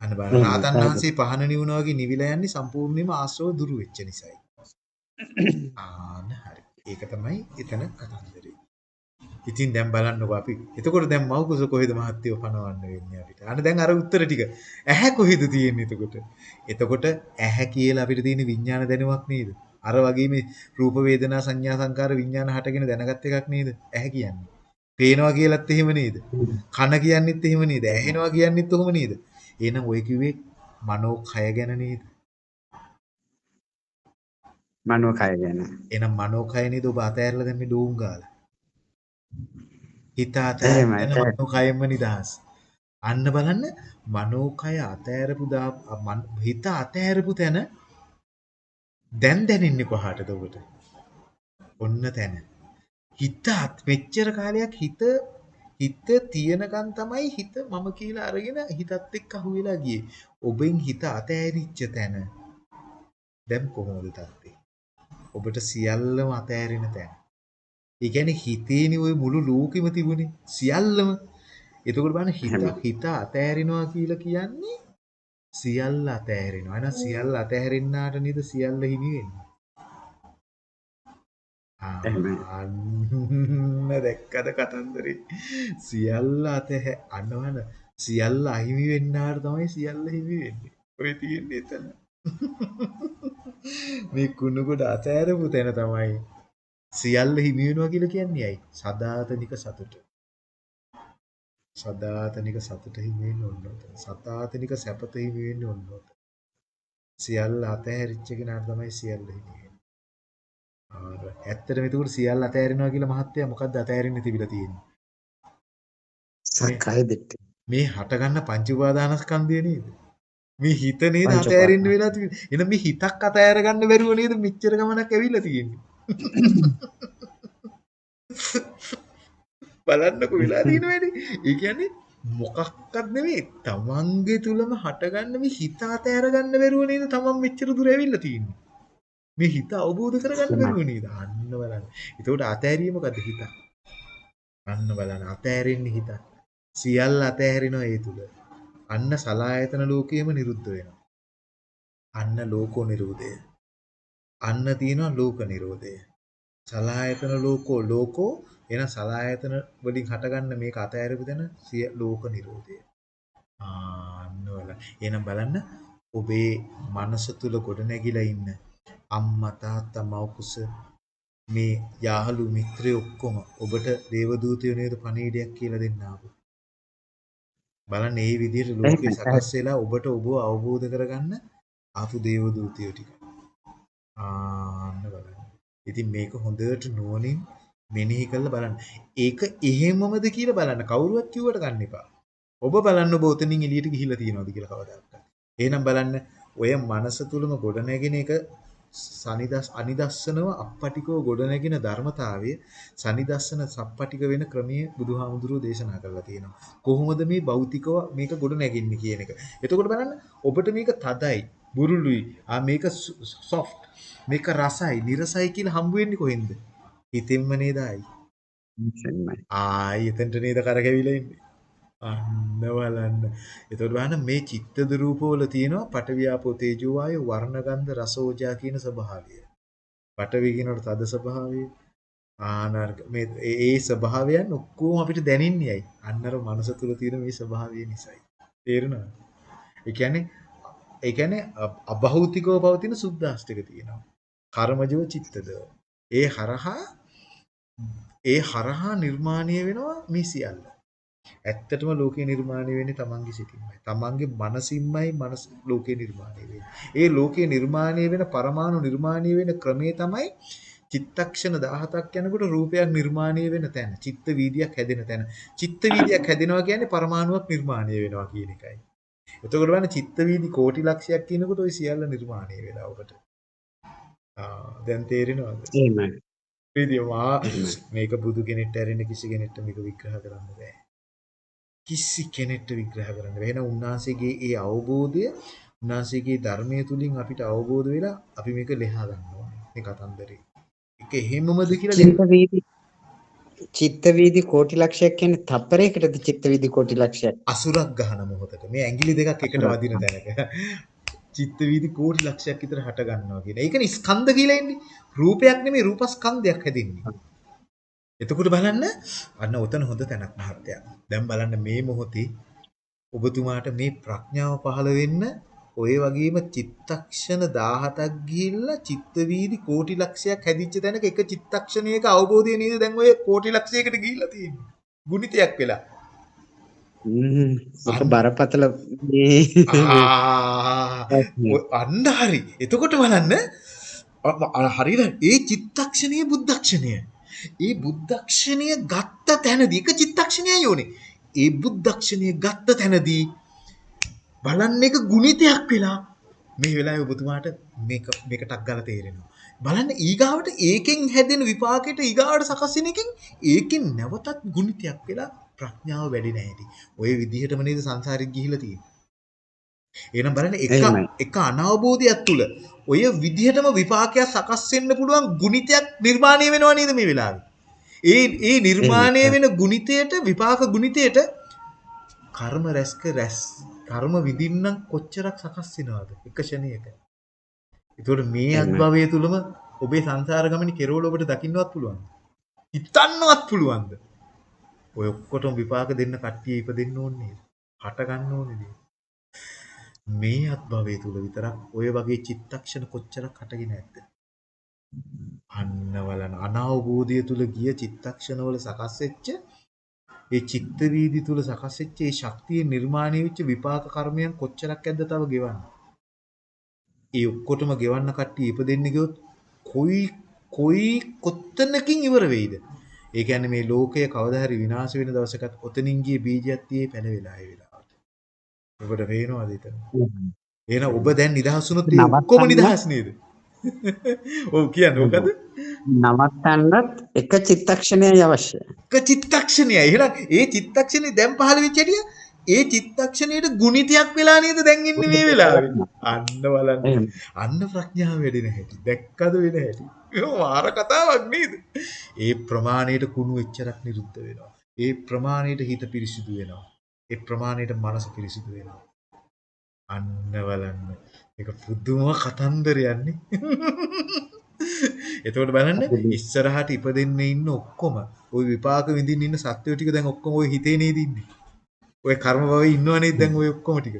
අන්න බලන්න රාතන් වහන්සේ පහන නිවුණා වගේ නිවිලා යන්නේ සම්පූර්ණයෙන්ම ආශ්‍රව දුරු වෙච්ච නිසායි. ආන්න හරි. ඒක තමයි එතන කතන්දරේ. ඉතින් දැන් බලන්නකෝ අපි. එතකොට දැන් මව්කුස කොහෙද මහත්යව පනවන්න වෙන්නේ අපිට? අන්න දැන් අර උත්තර ටික. ඇහැ කොහෙද තියෙන්නේ එතකොට? එතකොට ඇහැ කියලා අපිට තියෙන විඥාන දැනුමක් නේද? අර වගේ මේ රූප වේදනා සංඥා සංකාර විඥාන හටගෙන දැනගත් එකක් නේද? ඇහැ කියන්නේ. පේනවා කියලත් එහෙම නේද? කන කියන්නෙත් එහෙම නේද? ඇහෙනවා කියන්නෙත් ඔහොම නේද? එහෙනම් ඔය කිව්වේ මනෝකය ගැන නේද? මනෝකය ගැන. එහෙනම් මනෝකය නේද ඔබ අතෑරලා දැන් මේ ඩෝම් ගාලා? හිත අතෑරෙන මනෝකයෙන්ම නිදහස්. අන්න බලන්න මනෝකය අතෑරපු හිත අතෑරපු තැන දැන් දැනෙන්නේ කොහාටද ඔබට? ඔන්න තැන. හිත මෙච්චර කාලයක් හිත හිත තියනකන් තමයි හිත මම කියලා අරගෙන හිතත් එක්ක අහුවෙලා ගියේ. ඔබෙන් හිත අතෑරිච්ච තැන දැන් කොහොමද තත්ත්වේ? ඔබට සියල්ලම අතෑරෙන තැන. ඒ කියන්නේ හිතේනේ ওই මුළු ලෝකෙම තිබුණේ සියල්ලම. එතකොට බලන්න හිත හිත අතෑරිනවා කියලා කියන්නේ සියල්ල අතෑරෙනවා. එහෙනම් සියල්ල අතෑරෙන්නාට නේද සියල්ල හිමි වෙන්නේ. අන්න දැක්කද කතන්දරේ සියල්ල අතහැ අන්නවන සියල්ල අහිමි වෙන්නාට තමයි සියල්ල හිමි වෙන්නේ. ඔය තියෙන්නේ එතන. මේ කුණුකොට අතෑරපු තැන තමයි සියල්ල හිමි වෙනවා කියලා කියන්නේ ඇයි? සදාතනික සතුට. සදාතනික සතුට හිමි වෙන්නේ ඔතන. සදාතනික සැපත හිමි වෙන්නේ ඔතන. සියල්ල අතහැරිච්ච කෙනාට තමයි සියල්ල හිමි වෙන්නේ. ඇත්තටම ඒක සියල්ල අතහැරෙනවා කියලා මහත්තයා මොකද්ද අතහැරෙන්න තිබිලා තියෙන්නේ? සක්කාය දිට්ඨිය. මේ හටගන්න පංච උපාදානස්කන්ධය නේද? මේ හිත නේද අතහැරෙන්න වෙලා තියෙන්නේ. එහෙනම් මේ හිතක් අතහැර ගන්න බැරුව නේද මෙච්චර ගමනක් ඇවිල්ලා තියෙන්නේ. බලන්නකෝ වෙලා තියෙන වැඩි. ඒ කියන්නේ මොකක්වත් නෙමෙයි තමන්ගේ තුලම හටගන්න මේ හිත අතහැර ගන්න බැරුව නේද තමන් මෙච්චර දුර ඇවිල්ලා තියෙන්නේ. මේ හිත අවබෝධ කරගන්න බැරුව නේද? අන්න බලන්න. ඒකට අතහැරීම මොකද්ද හිත? අන්න බලන්න අතහැරෙන්නේ හිත. සියල්ල අතහැරිනවා ඒ තුල. අන්න සලායතන ලෝකයේම නිරුද්ධ වෙනවා. අන්න ලෝකෝ නිරෝධය. අන්න තියෙනවා ලෝක නිරෝධය. සලායතන ලෝකෝ ලෝකෝ එන සලායතන වලින් හටගන්න මේක අතහැරපු දෙන සිය ලෝක නිරෝධය. ආන්න වල. එහෙනම් බලන්න ඔබේ මනස තුල ගොඩ නැගිලා ඉන්න අම්මා තාත්තා මව් කුස මේ යාහළු මිත්‍රයෝ ඔක්කොම ඔබට දේවදූතයෝ නේද පණීඩයක් කියලා දෙන්න ආපු. බලන්න මේ විදිහට ලෝකේ සකස් වෙලා ඔබට ඔබව අවබෝධ කරගන්න ආපු දේවදූතයෝ ටික. ආන්න බලන්න. ඉතින් මේක හොඳට නුවණින් මෙනෙහි කරලා බලන්න. ඒක එහෙමමද කියලා බලන්න. කවුරුවත් කිව්වට ගන්න එපා. ඔබ බලන්න ඔබ උතනින් එළියට ගිහිල්ලා තියෙනවද කියලා කවදාවත්. එහෙනම් බලන්න ඔය මනස තුලම ගොඩනැගෙන එක සනිදස් අනිදස්සනව අපපටිකව ගොඩනැගෙන ධර්මතාවය සනිදස්සන සප්පටික වෙන ක්‍රමයේ බුදුහාමුදුරුවෝ දේශනා කරලා තියෙනවා. කොහොමද මේ භෞතිකව මේක ගොඩනැගෙන්නේ කියන එක. එතකොට බලන්න ඔබට මේක තදයි, බුරුළුයි, ආ මේක සොෆ්ට්, මේක රසයි, නිරසයි කියලා හම්බ වෙන්නේ කොහෙන්ද? හිතෙන්ම නේද ආයි. ආයි එතනට නේද කරකැවිලා ඉන්නේ. අන්න බලන්න. එතකොට බලන්න මේ චිත්තද රූපවල තියෙනවා පටවියාපෝ තේජෝ වායෝ වර්ණ ගන්ධ රස ඕජා කියන ස්වභාවය. පටවි කියනකොට තද ස්වභාවය. ආනර්ග මේ ඒ ස්වභාවයන් ඔක්කොම අපිට දැනෙන්නේ ඇයි? අන්නර මනස තුල තියෙන මේ ස්වභාවය නිසායි. තේරෙනවද? ඒ කියන්නේ ඒ කියන්නේ අභෞතිකව පවතින සුද්ධාස්තික තියෙනවා. කර්මජව චිත්තද. ඒ හරහා ඒ හරහා නිර්මාණය වෙනවා මේ සියල්ල. ඇත්තටම ලෝකේ නිර්මාණය වෙන්නේ තමන්ගේ සිතින්මයි. තමන්ගේ මනසින්මයි මනස ලෝකේ නිර්මාණය වෙන්නේ. ඒ ලෝකේ නිර්මාණය වෙන පරමාණු නිර්මාණය වෙන ක්‍රමේ තමයි චිත්තක්ෂණ 17ක් යනකොට රූපයක් නිර්මාණය වෙන තැන. චිත්ත වීදියක් හැදෙන තැන. චිත්ත වීදියක් හැදෙනවා කියන්නේ පරමාණුවක් නිර්මාණය වෙනවා කියන එකයි. එතකොට බලන්න චිත්ත වීදි කෝටි ලක්ෂයක් කියනකොට ওই සියල්ල නිර්මාණය වෙලා ඔබට. ආ දැන් තේරෙනවද? එහෙමයි. වීදියෝ මේක බුදු කෙනෙක්ට ඇරෙන්න කිසි කෙනෙක්ට මේක විග්‍රහ කරන්න බෑ. කිසි කෙනෙක්ට විග්‍රහ කරන්න බැහැ. එහෙනම් උන්වහන්සේගේ ඒ අවබෝධය උන්වහන්සේගේ ධර්මයේ තුලින් අපිට අවබෝධ වෙලා අපි මේක ලෙහා ගන්නවා. මේ කතන්දරේ. ඒක එහෙමමද කියලා චිත්ත වීදි චිත්ත වීදි කෝටි ලක්ෂයක් කියන්නේ තප්පරයකටද චිත්ත වීදි කෝටි ලක්ෂයක් අසුරක් ගහන මොහොතක මේ ඇඟිලි දෙකක් එකට වදින තැනක චිත්ත වීදි කෝටි ලක්ෂයක් විතර හට ගන්නවා කියන. ඒකනේ ස්කන්ධ කියලා එන්නේ. රූපයක් නෙමෙයි රූපස්කන්ධයක් හැදින්නේ. එතකොට බලන්න අන්න උතන හොඳ තැනක් මහත්තයා. දැන් බලන්න මේ මොහොතේ ඔබතුමාට මේ ප්‍රඥාව පහළ වෙන්න ඔය වගේම චිත්තක්ෂණ 17ක් ගිහිල්ලා චිත්ත වීදි කෝටි ලක්ෂයක් හැදිච්ච තැනක එක චිත්තක්ෂණයක අවබෝධය නේද දැන් ඔය කෝටි ලක්ෂයකට ගිහිල්ලා තියෙන්නේ. ගුණිතයක් වෙලා. ඒක බරපතල මේ අන්න හරි. එතකොට බලන්න හරිද? ඒ චිත්තක්ෂණයේ බුද්ධක්ෂණය. ඒ බුද්ධක්ෂණය ගත්ත තැනදී එක චිත්තක්ෂණයයි ඕනේ. ඒ බුද්ධක්ෂණය ගත්ත තැනදී බලන්න එක ගුණිතයක් වෙලා මේ වෙලාවේ ඔබතුමාට මේක මේකටක් ගාලා තේරෙනවා. බලන්න ඊගාවට ඒකෙන් හැදෙන විපාකෙට ඊගාවට සකස් වෙන එකෙන් ඒකෙන් නැවතත් ගුණිතයක් වෙලා ප්‍රඥාව වැඩි නැහැටි. ওই විදිහටම නේද සංසාරෙත් ගිහිලා තියෙන්නේ. එහෙනම් බලන්න එක එක අනවබෝධයක් තුල ඔය විදිහටම විපාකයක් සකස් වෙන්න පුළුවන් ගුණිතයක් නිර්මාණය වෙනව නේද මේ වෙලාවේ? ඒ ඒ නිර්මාණය වෙන ගුණිතයට විපාක ගුණිතයට කර්ම රැස්ක රැස් කර්ම විඳින්නම් කොච්චරක් සකස් වෙනවද එක ෂණයක. ඒතකොට මේ අත්භවය තුලම ඔබේ සංසාර ගමනේ කෙරවල ඔබට දකින්නවත් පුළුවන්. හිතන්නවත් පුළුවන්ද? ඔය ඔක්කොටම විපාක දෙන්න කට්ටිය ඉපදෙන්න ඕනේ. හට ගන්න ඕනේ. මේ අත්භවයේ තුල විතරක් ඔය වගේ චිත්තක්ෂණ කොච්චරක් හටගෙන ඇද්ද? අන්න බලන අනවබෝධය තුල ගිය චිත්තක්ෂණවල සකස් වෙච්ච ඒ චිත්ත වීදි තුල සකස් වෙච්ච ඒ ශක්තිය නිර්මාණය වෙච්ච විපාක කර්මයන් කොච්චරක් ඇද්ද තව ගෙවන්න. ඒ ඔක්කොටම ගෙවන්න කට්ටිය ඉපදෙන්න ගියොත් කොයි කොයි කොත්තනකින් ඉවර වෙයිද? ඒ කියන්නේ මේ ලෝකය කවදා හරි විනාශ වෙන දවසකට ඔතනින් ගිය බීජයක් තියේ පැලවිලා ඒ වෙලාව. ඔබට පේනවද එතන? එහෙනම් ඔබ දැන් නිදහස් වුණොත් ඔක්කොම නිදහස් නේද? ඔව් කියන්නේ මොකද? නවත්තන්නත් එක චිත්තක්ෂණයයි අවශ්‍යයි. එක චිත්තක්ෂණයයි. එහෙනම් ඒ චිත්තක්ෂණේ දැන් පහළ වෙච්ච හැටිය ඒ චිත්තක්ෂණයට ගුණිතයක් වෙලා නේද දැන් ඉන්නේ මේ වෙලාවේ. අන්න බලන්න. අන්න ප්‍රඥාව වැඩි නැහැටි. දැක්කද වෙන හැටි. වාර කතාවක් නේද? ඒ ප්‍රමාණයට කුණු එච්චරක් නිරුද්ධ වෙනවා. ඒ ප්‍රමාණයට හිත පිරිසිදු වෙනවා. ඒ ප්‍රමාණයට මනස පිරිසිදු වෙනවා. අන්න බලන්න. ඒක පුදුම කතන්දරයක්නේ. එතකොට බලන්න ඉස්සරහට ඉපදෙන්න ඉන්න ඔක්කොම ওই විපාක විඳින්න ඉන්න සත්වෝ ටික දැන් ඔක්කොම ওই හිතේ නේද ඉන්නේ. ওই කර්ම භවයේ ඉන්නව නේද දැන් ওই ඔක්කොම ටික.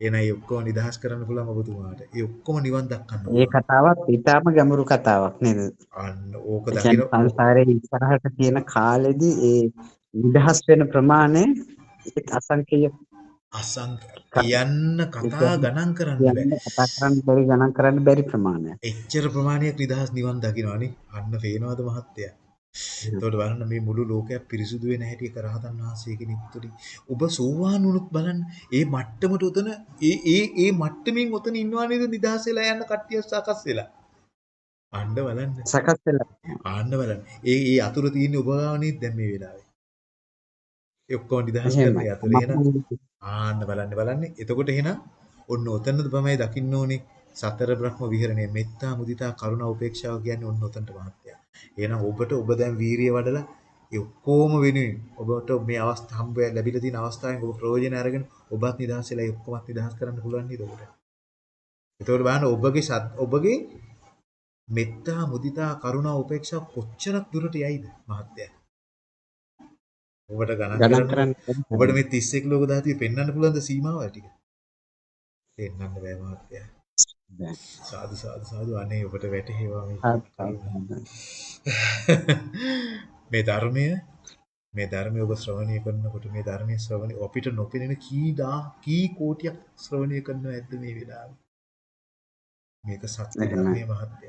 එහෙනම් ඒ ඔක්කොම නිදහස් කරන්න පුළුවන් ඔබතුමාට. ඒ ඔක්කොම නිවන් දක්කන්න. ඒ කතාවක් ඊටාම ගැඹුරු කතාවක් නේද? අන්න ඕක දකින්න සංසාරේ ඉස්සරහට තියෙන කාලෙදි ඒ නිදහස් වෙන ප්‍රමාණය ඒක අසංකේය අසංක කියන්න කතා ගණන් කරන්න බෑ. කතා කරන්න බැරි ගණන් කරන්න බැරි ප්‍රමාණයක්. එච්චර ප්‍රමාණයක් නිදහස් නිවන් දකින්නවනේ. අන්න පේනවද මහත්තයා? එතකොට බලන්න මේ මුළු ලෝකයක් පිරිසුදු වෙන හැටි එක රහතන් වහන්සේ කෙනෙක් තුලින් ඔබ සෝවාන් වුණොත් බලන්න ඒ මට්ටමට උතන ඒ ඒ ඒ මට්ටමින් උතන ඉන්නවා නේද නිදහස් වෙලා යන්න කට්ටිය සකස් වෙලා ආන්න බලන්න සකස් වෙලා ආන්න බලන්න ඒ ඒ අතුර තියෙන ඔබ ගානේ දැන් මේ වෙලාවේ ඒ ඔක්කොම නිදහස්. ඒ අතුර එහෙනම් ආන්න බලන්න බලන්න එතකොට එහෙනම් ඔන්න ඔතනද තමයි දකින්න ඕනේ සතර බ්‍රහ්ම විහරණය මෙත්තා මුදිතා කරුණා උපේක්ෂාව කියන්නේ ඔන්න ඔතනට මහත්ය. එහෙනම් ඔබට ඔබ දැන් වීරිය වඩලා ඒ ඔක්කොම වෙනුවෙන් ඔබට මේ අවස්ථාව හම්බ ලැබිලා තියෙන අවස්ථාවෙන් ඔබ ප්‍රයෝජන අරගෙන ඔබත් නිදහස් වෙලා ඒ ඔක්කොමත් නිදහස් කරන්න පුළුවන් නේද ඔබට? එතකොට බලන්න ඔබගේ ඔබගේ මෙත්තා මුදිතා කරුණා උපේක්ෂා කොච්චරක් දුරට යයිද මහත්ය? ඔබට ගණන් කරන්න ඔබට මේ 31 ලෝක ධාතුවේ පෙන්වන්න පුළුවන් ද සීමාව ටික? පෙන්වන්න බෑ මහත්තයා. සාදු සාදු සාදු. අනේ ඔබට වැටහෙවා මේ ධර්මය මේ ධර්මය ඔබ ශ්‍රවණය කරනකොට මේ ධර්මයේ ශ්‍රවණය අපිට නොපෙනෙන කී දා කී කෝටියක් ශ්‍රවණය කරනව ඇද්ද මේ වෙලාවේ? මේක සත්‍ය. ධර්මයේ මහත්ය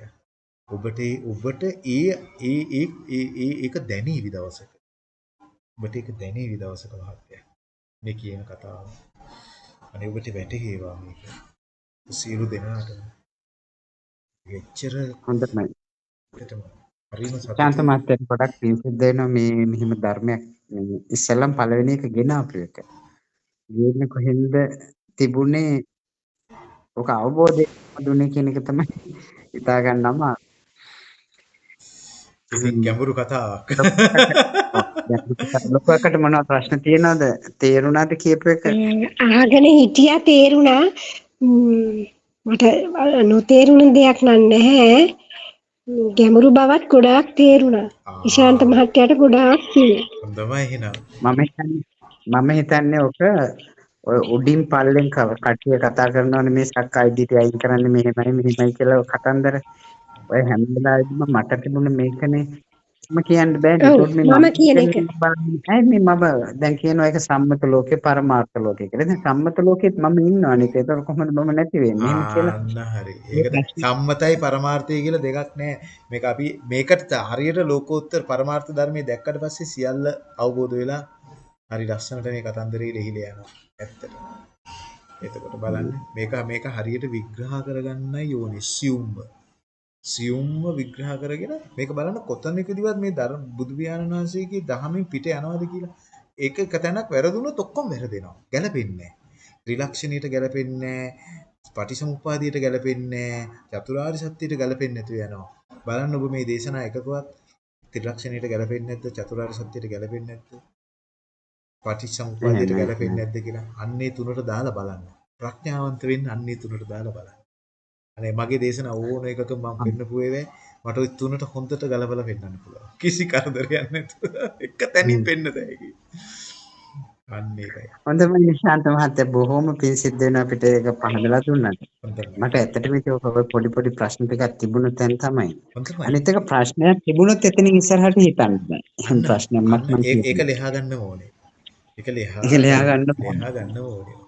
ඔබට ඔබට ඒ ඒ ඒ ඒ ඒක දැනීවි දවසක ඔබට ඒක දැනීවි දවසක මහත්ය මේ කියන කතාව අනේ ඔබට වැටහෙවා මේක සියලු දෙනාටම එච්චර හොඳයි. ශාන්ත. මහත්තයාට ගොඩක් පිං සිද්ධ වෙනවා මේ මෙහිම ධර්මයක් මේ ඉස්සෙල්ලම පළවෙනි එක ගෙන අපු එක. ගේන්නේ කොහෙන්ද තිබුණේ ඔක අවබෝධය දුන්නේ කියන එක තමයි හිතා ගන්න අමාරු. ඉතින් ගැඹුරු කතාවක්. ලොකකට මොනවද ප්‍රශ්න තියෙනවද? තේරුණාද කියපු එක? අහගෙන හිටියා තේරුණා මට නොතේරුණ දෙයක් නැහැ ගැඹුරු බවත් ගොඩාක් තේරුණා ඉශාන්ත මහත්තයාට ගොඩාක් පිං. හොඳමයි එහෙනම්. මම හිතන්නේ මම හිතන්නේ ඔක ඔය උඩින් පල්ලෙන් කට්ටිය කතා කරනවානේ මේ සක්කාය දිටි අයින් කරන්න මෙහෙමයි මෙහෙමයි කියලා කතන්දර ඔය හැම වෙලාවෙදිම මට තිබුණ මේකනේ මම කියන්න ඔව්, ඒකෝට මේ මම කියන එක. ඇයි මේ මම දැන් කියනවා ඒක සම්මත ලෝකේ පරමාර්ථ ලෝකේ කියලා. දැන් සම්මත ලෝකෙත් මම ඉන්නවනේ ඒක. ඒක කොහොමද මම නැති වෙන්නේ? කියලා. හරි. ඒක සම්මතයි පරමාර්ථය කියලා දෙකක් නැහැ. මේක අපි මේකට හරියට ලෝකෝත්තර පරමාර්ථ ධර්මයේ දැක්කට පස්සේ සියල්ල අවබෝධ වෙලා හරි ලස්සනට මේ කතන්දරේ ලිහිලා යනවා. ඇත්තට. එතකොට බලන්න මේක මේක හරියට විග්‍රහ කරගන්නයි ඕනේ සියුම්ව. විග්‍රහ කරගෙන මේක බලන්න කොතනකදීවත් මේ බුදු පියාණන් වහන්සේගේ දහමෙන් පිට යනවාද කියලා. ඒක එක තැනක් වැරදුනොත් ඔක්කොම වැරදෙනවා. ගැලපෙන්නේ නැහැ. ත්‍රිලක්ෂණයට ගැලපෙන්නේ නැහැ. පටිසමුප්පාදියට ගැලපෙන්නේ නැහැ. චතුරාර්ය සත්‍යයට ගැලපෙන්නේ නැතුව යනවා. බලන්න ඔබ මේ දේශනා එකකවත් ත්‍රිලක්ෂණයට ගැලපෙන්නේ නැද්ද? චතුරාර්ය සත්‍යයට ගැලපෙන්නේ නැද්ද? පටිච්චසමුප්පාදයට ගැලපෙන්නේ නැද්ද කියලා අන්නේ තුනට දාලා බලන්න. ප්‍රඥාවන්ත වෙන්න අන්නේ තුනට දාලා බලන්න. අනේ මගේ දේශනා ඕන එකක මම පෙන්නපු ඒවා මට ওই තුනට හොඳට ගලපලා පෙන්නන්න පුළුවන්. කිසි කරදරයක් නැතුව එක තැනින් පෙන්න දෙයි. අන්න ඒකයි. හොඳම නිශාන්ත මහත්තයා බොහොම පිං සිද්ධ වෙනවා අපිට ඒක පහදලා. හොඳයි. මට ඇත්තටම ඒක පොඩි පොඩි ප්‍රශ්න ටිකක් තිබුණ තැන තමයි. හොඳයි. අනිත් එක ප්‍රශ්නයක් තිබුණොත් එතනින් ඉස්සරහට හිතන්න බෑ. ප්‍රශ්නයක් ඒ- ඒක. ලියා ගන්න ඕනේ. ඒක ලියා ගන්න ඕනේ.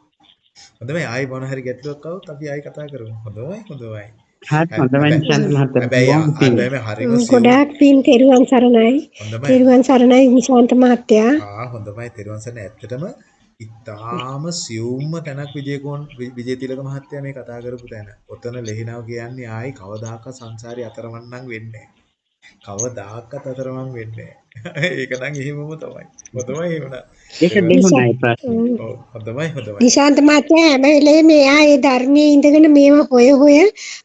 හොඳයි ආයි මොන හරි ගැටලුවක් આવුත් අපි ආයි කතා කරමු. හොඳයි හොඳයි. හරි හොඳම නිශාන්ත මහත්තයා. ගොඩාක් පින් තෙරුවන් සරණයි හොඳයි. තෙරුවන් සරණයි නිශාන්ත මහත්තයා ආ හොඳයි තෙරුවන් සරණයි ඇත්තටම ඉතාම සියුම්ම තැනක් විජේකෝන් විජේතිලක මහත්තයා මේ කතා කරපු තැන. ඔතන ලෙහිනව කියන්නේ ආයි කවදාකවත් සංසාරේ අතරමං වෙන්නේ නැහැ. කවදාකවත් අතරමං වෙන්නේ නැහැ. ඒක නම් එහෙමම තමයි. හොඳයි එහෙමනම්. ඒක දෙහුණයි ප්‍රශ්නේ. ඔව් හොඳයි හොඳයි. නිශාන්ත මහත්තයා හැම වෙලේම එයා ඒ ධර්මයේ ඉඳගෙන මේවා හොය හොය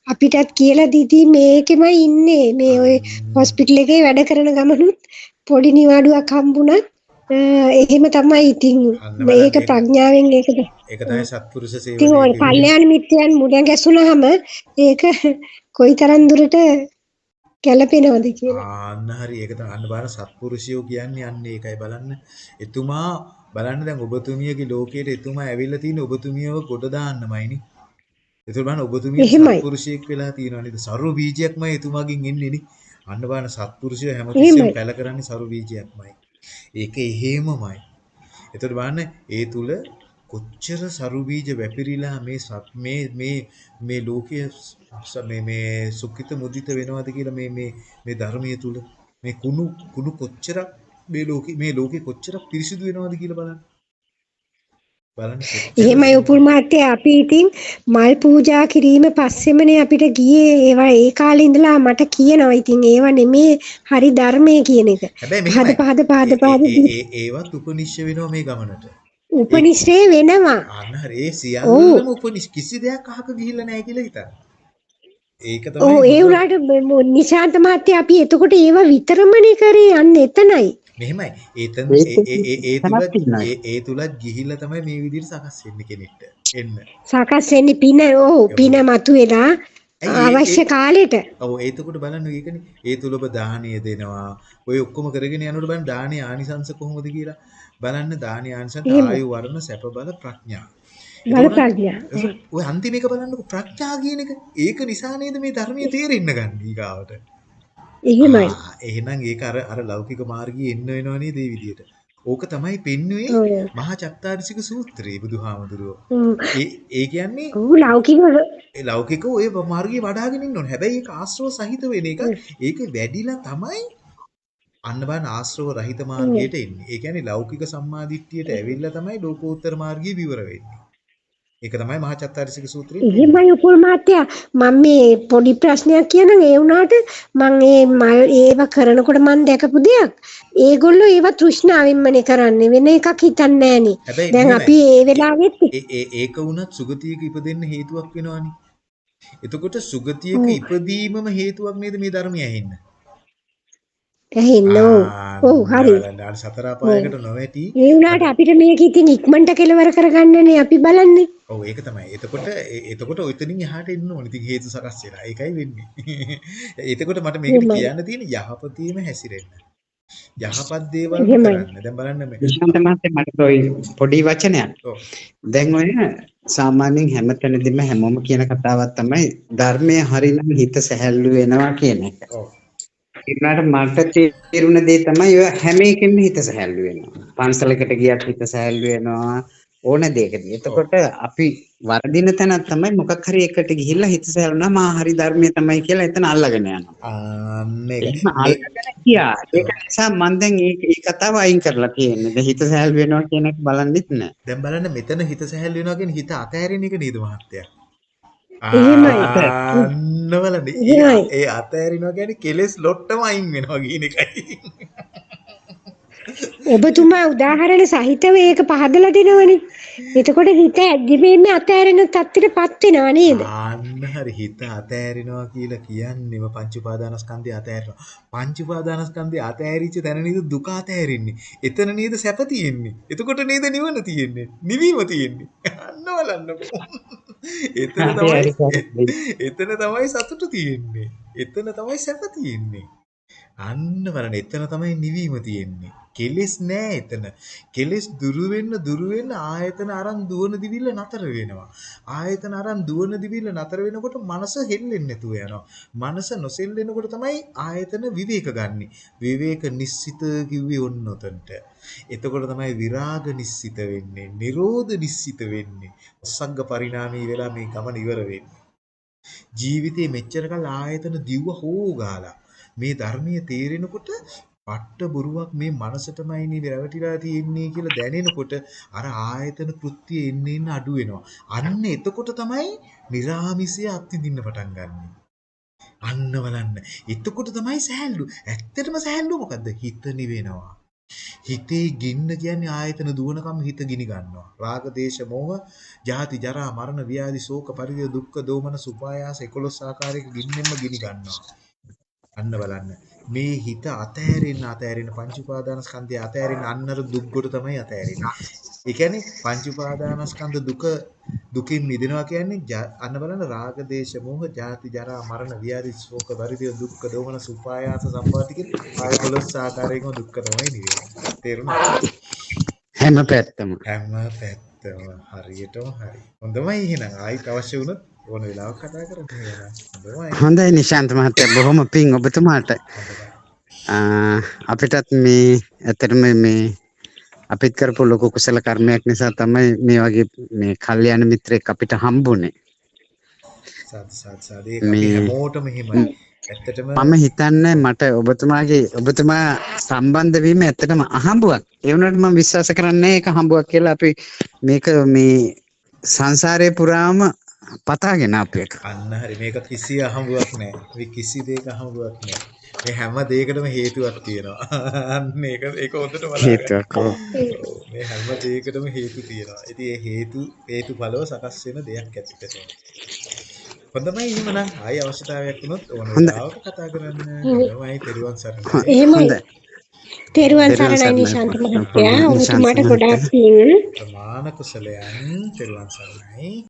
අපිටත් කියලා දීදී මේකෙමයි ඉන්නේ මේ ඔය හොස්පිටල් එකේ වැඩ කරන ගමනුත් පොඩි නිවාඩුවක් හම්බුණත් එහෙම තමයි ඉතින් මේක. ප්‍රඥාවෙන් ඒක ඒක තමයි සත්පුරුෂ ඉතින් ඔය කල්යාණ මිත්‍රයන් මුණ ගැසුනහම ඒක කොයිතරම් දුරට ගැලපෙනවද කියලා. ආන්න හරි. ඒක අන්න බලන්න සත්පුරුෂයෝ කියන්නේ අන්න ඒකයි. බලන්න. එතුමා බලන්න දැන් ඔබතුමියගේ ලෝකයට එතුමා ඇවිල්ලා තියෙන ඔබතුමියව ගොඩ දාන්නමයිනේ ඒතර බලන්න ඔබතුමිය. සත්පුරුෂයෙක් වෙලා තියෙනවා නේද? සරු බීජයක්මයි එතුමාගෙන් එන්නේ නේ. අන්න බලන්න සත්පුරුෂයෝ හැමතිස්සෙම. පැල කරන්නේ සරු බීජයක්මයි. ඒක එහෙමමයි. එතකොට බලන්න ඒ තුල කොච්චර සරු බීජ වැපිරිලා මේ මේ මේ මේ ලෝකයේ මේ මේ සුඛිත මුදිත වෙනවද කියලා මේ මේ මේ ධර්මයේ තුල මේ කුණු කුණු කොච්චරක් මේ ලෝකේ මේ ලෝකේ කොච්චරක් පිරිසිදු වෙනවද කියලා බලන්න. බලන්න එහෙමයි උපුල් මහත්තයා අපි ඉතින් මල් පූජා කිරීම පස්සෙමනේ අපිට ගියේ ඒවා ඒ කාලේ ඉඳලා මට කියනවා ඉතින් ඒවා නෙමේ හරි ධර්මයේ කියන එක. හැබැයි පහද. පහද පහද ඒවත් උපනිශ්‍ය වෙනවා මේ ගමනට. උපනිශ්‍රේ වෙනවා. අන්න හරි ඒ සියල්ලම උපනිශ් කිසි දෙයක් අහක ගිහිල්ලා නැහැ කියලා හිතන්න. ඒක තමයි ඔව් ඒ උනාට නිශාන්ත මහත්තයා අපි එතකොට ඒවා විතරමනේ කරේ අන්න එතනයි. මෙහෙමයි. ඒතන ඒ ඒ ඒ- තුලත් ගිහිල්ලා තමයි මේ විදිහට සකස් වෙන්නේ කෙනෙක්ට. එන්න. සකස් වෙන්නේ පින ඔව් පින මතුවෙලා අවශ්‍ය කාලෙට. ඔව් එතකොට බලන්න ඒකනේ. ඒ තුල ඔබ දාහනිය දෙනවා. ඔය ඔක්කොම කරගෙන යනකොට බලන්න දාහනිය ආනිසංස කොහොමද කියලා. බලන්න දාහනිය එහෙම. ආයු වර්ණ සැප බල ප්‍රඥා. එතකොට ප්‍රඥා. ඔය අන්තිම එක බලන්නකො ප්‍රඥා කියන එක. ඒක නිසා නේද මේ ධර්මයේ තේරෙන්න ගන්න ඊගාවට. එහෙමයි. එහෙනම් ඒක අර අර ලෞකික මාර්ගයේ එන්න වෙනවා නේද මේ විදියට. ඕක තමයි ඔව්. මහා චත්තාරිසික සූත්‍රයේ බුදුහාමුදුරුවෝ. ඒ ඒ කියන්නේ ඔව් ලෞකික ඒ ලෞකික ඔය මාර්ගය වඩාගෙන ඉන්න ඕනේ. හැබැයි ඒක ආශ්‍රව සහිත වෙන එක. ඒක වැඩිලා තමයි අන්න බලන්න ආශ්‍රව රහිත මාර්ගයට එන්නේ. ඒ කියන්නේ ලෞකික සම්මාදිට්ඨියට ඇවිල්ලා තමයි ලෝකෝත්තර මාර්ගය විවර වෙන්නේ. ඒක තමයි මහා චත්තාරිසික සූත්‍රයේ එහෙමයි උපුල් මහත්තයා මම මේ පොඩි ප්‍රශ්නයක් කියනම් ඒ වුණාට මම ඒ මල් ඒව කරනකොට මම දැකපු දෙයක්. ඒගොල්ලෝ ඒව තෘෂ්ණාවෙන්මනේ කරන්නේ. වෙන එකක් හිතන්නේ නෑනේ දැන්. අපි ඒ වෙලාවෙත් ඒක වුණත් සුගතියක ඉපදෙන්න හේතුවක් වෙනවනේ. එතකොට සුගතියක ඉපදීමම හේතුවක් නේද මේ ධර්මය ඇහෙන්න. ඇහෙන්න. ඕ ඔව් හරි. සතර අපායකට නොවැටි. ඒ වුණාට අපිට මේක ඉතින් ඉක්මනට කෙලවර කරගන්නනේ අපි බලන්නේ ඔව් ඒක තමයි. එතකොට එතකොට ඔතනින් එහාට එන්න ඕනේ. ඉතින් හේතු සකස් වෙලා. ඒකයි වෙන්නේ. එතකොට මට මේකට. කියන්න තියෙන්නේ යහපතීම හැසිරෙන්න. යහපත් දේවල්. කරන්න. දැන් බලන්න මේ. විශාන්ත මහත්තයා මට ඔය පොඩි වචනයක්. ඔව්. දැන් ඔය සාමාන්‍යයෙන් හැමතැනදීම හැමෝම කියන කතාවක් තමයි ධර්මයේ හරිනම් හිත සැහැල්ලු වෙනවා කියන එක. ඔව්. ඒකට මට තේරුණ දේ තමයි ඔය හැම එකෙම හිත සැහැල්ලු වෙනවා. පන්සලකට ගියත් හිත සැහැල්ලු වෙනවා ඕන දෙයකදී. එතකොට අපි වර්ධින තැනක් තමයි මොකක් හරි එකට ගිහිල්ලා හිත සැහැල්ලුනා මා හරි ධර්මයේ තමයි කියලා එතන අල්ලගෙන යනවා. අන්න ඒක. නිසා මම දැන් මේ කතාව අයින් කරලා තියෙන්නේ. දැන් හිත සැහැල්ලු වෙනවා කියන එක බලන්නෙත් නෑ. දැන් බලන්න මෙතන හිත සැහැල්ලු වෙනවා කියන්නේ හිත අතහැරෙන එක නේද මහත්තයා? එහෙමයි. අන්න බලන්න. ඒ- එහෙමයි. ඒ අතහැරිනවා කියන්නේ කෙලෙස් ලොට්ටම අයින් වෙනවා කියන එකයි. ඔබතුමා උදාහරණ සහිතව ඒක පහදලා දෙනවනේ එතකොට හිත ඇද්දිමේම අතෑරෙන තත්ත්වයටපත් වෙනවා නේද අන්න හරි හිත අතෑරිනවා කියලා කියන්නේම පංච උපාදානස්කන්ධය අතෑරනවා. පංච උපාදානස්කන්ධය අතෑරිච්ච තැන නේද දුක අතෑරින්නේ. එතන නේද සැප තියෙන්නේ. එතකොට නේද නිවන තියෙන්නේ. නිවීම තියෙන්නේ. අන්න බලන්නකෝ. එතන තමයි එතන තමයි සතුට තියෙන්නේ. එතන තමයි සැප තියෙන්නේ. අන්න බලන්න එතන තමයි නිවීම තියෙන්නේ. කෙලෙස් නෑ එතන. කෙලෙස් දුරු වෙන්න දුරු වෙන්න ආයතන අරන් දුවන දිවිල්ල නතර වෙනවා. ආයතන අරන් දුවන දිවිල්ල නතර වෙනකොට මනස හෙල්ලෙන්නේ නැතුව යනවා. මනස නොසෙල්ලෙනකොට තමයි ආයතන විවේක ගන්නෙ. විවේක නිස්සිත කිව්වේ ඔන්න ඔතනට. එතකොට තමයි විරාග නිස්සිත වෙන්නේ. නිරෝධ නිස්සිත වෙන්නේ. සග්ග පරිණාමී වෙලා මේ ගමන ඉවර වෙන්නේ. ජීවිතේ මෙච්චර කල් ආයතන දිව්ව හොෝගාලා මේ ධර්මයේ තේරෙනකොට පට්ට බොරුවක් මේ මනසටමයිනේ වැරවටිලා තියෙන්නේ කියලා දැනෙනකොට අර ආයතන කෘත්‍ය එන්න එන්න අඩු වෙනවා. අන්න එතකොට තමයි निराமிසය අත්විඳින්න පටන් ගන්නෙ. අන්න බලන්න. එතකොට තමයි සහැල්ලු. ඇත්තටම සහැල්ලු මොකද්ද? හිත නිවෙනවා. හිතේ ගින්න කියන්නේ ආයතන දුවනකම් හිත ගිනි ගන්නවා. රාග දේශ මොහ, ජාති ජරා මරණ ව්‍යාධි ශෝක පරිදේ දුක්ඛ දෝමන සුපායාස 11 ආකාරයක ගින්නෙන්ම ගිනි ගන්නවා. අන්න බලන්න. මේ හිත අතෑරෙන්න අතෑරෙන්න පංච උපාදානස්කන්ධය අතෑරෙන්න අන්නර දුක් කොට තමයි අතෑරෙන්නේ. ඒ කියන්නේ පංච උපාදානස්කන්ධ දුක දුකින් මිදෙනවා කියන්නේ අන්න බලන්න රාග දේශ මොහ ජාති ජරා මරණ ව්‍යාධි ශෝක පරිදේ දුක්ඛ දෝමන සුපායාස සම්පatti කියන ආය 11 ආකාරයකම දුක්ඛ තමයි නිවෙන්නේ. තේරුණාද? හැම පැත්තම. හැම පැත්තම හරියටම හරි. හොඳමයි එහෙනම් ආයිත් අවශ්‍ය වුණොත් ඕන වෙලාවක කතා. හොඳමයි. හොඳයි නිශාන්ත මහත්තයා බොහොම පිං ඔබතුමාට. අපිටත් මේ ඇත්තටම මේ අපිත් කරපු ලොකු කුසල කර්මයක් නිසා තමයි මේ වගේ මේ කල්යාණ මිත්‍රෙක් අපිට හම්බුනේ. මම හිතන්නේ මට ඔබතුමාගේ ඔබතුමා සම්බන්ධ වීම ඇත්තටම අහඹුවක්. ඒ වුණාට මම විශ්වාස කරන්නේ ඒක හම්බුවක් කියලා අපි මේක මේ සංසාරේ පුරාම පතාගෙන එක. අන්න හරි මේක කිසි අහඹුවක්. මේ කිසි දෙයක අහඹුවක් නැහැ. මේ හැම දෙයකටම හේතුවක් තියෙනවා. අන්න ඒක ඒක හොඳට බලන්න. මේ හැම දෙයකටම හේතු තියෙනවා. ඉතින් ඒ හේතු හේතුඵලව සකස් වෙන දෙයක් ඇත්තටම. හොඳයි එහෙනම් ආයි අවශ්‍යතාවයක් වුණොත් ඕන හොඳයි. වෙලාවක කතා කරන්න. තමයි තෙරුවන් සරණයි. එහෙමයි හොඳයි. තෙරුවන් සරණයි. නිශාන්ත මහත්තයා ඔබතුමාට. ගොඩාක් පින් ප්‍රමාණ කුසලයන් තෙරුවන් සරණයි.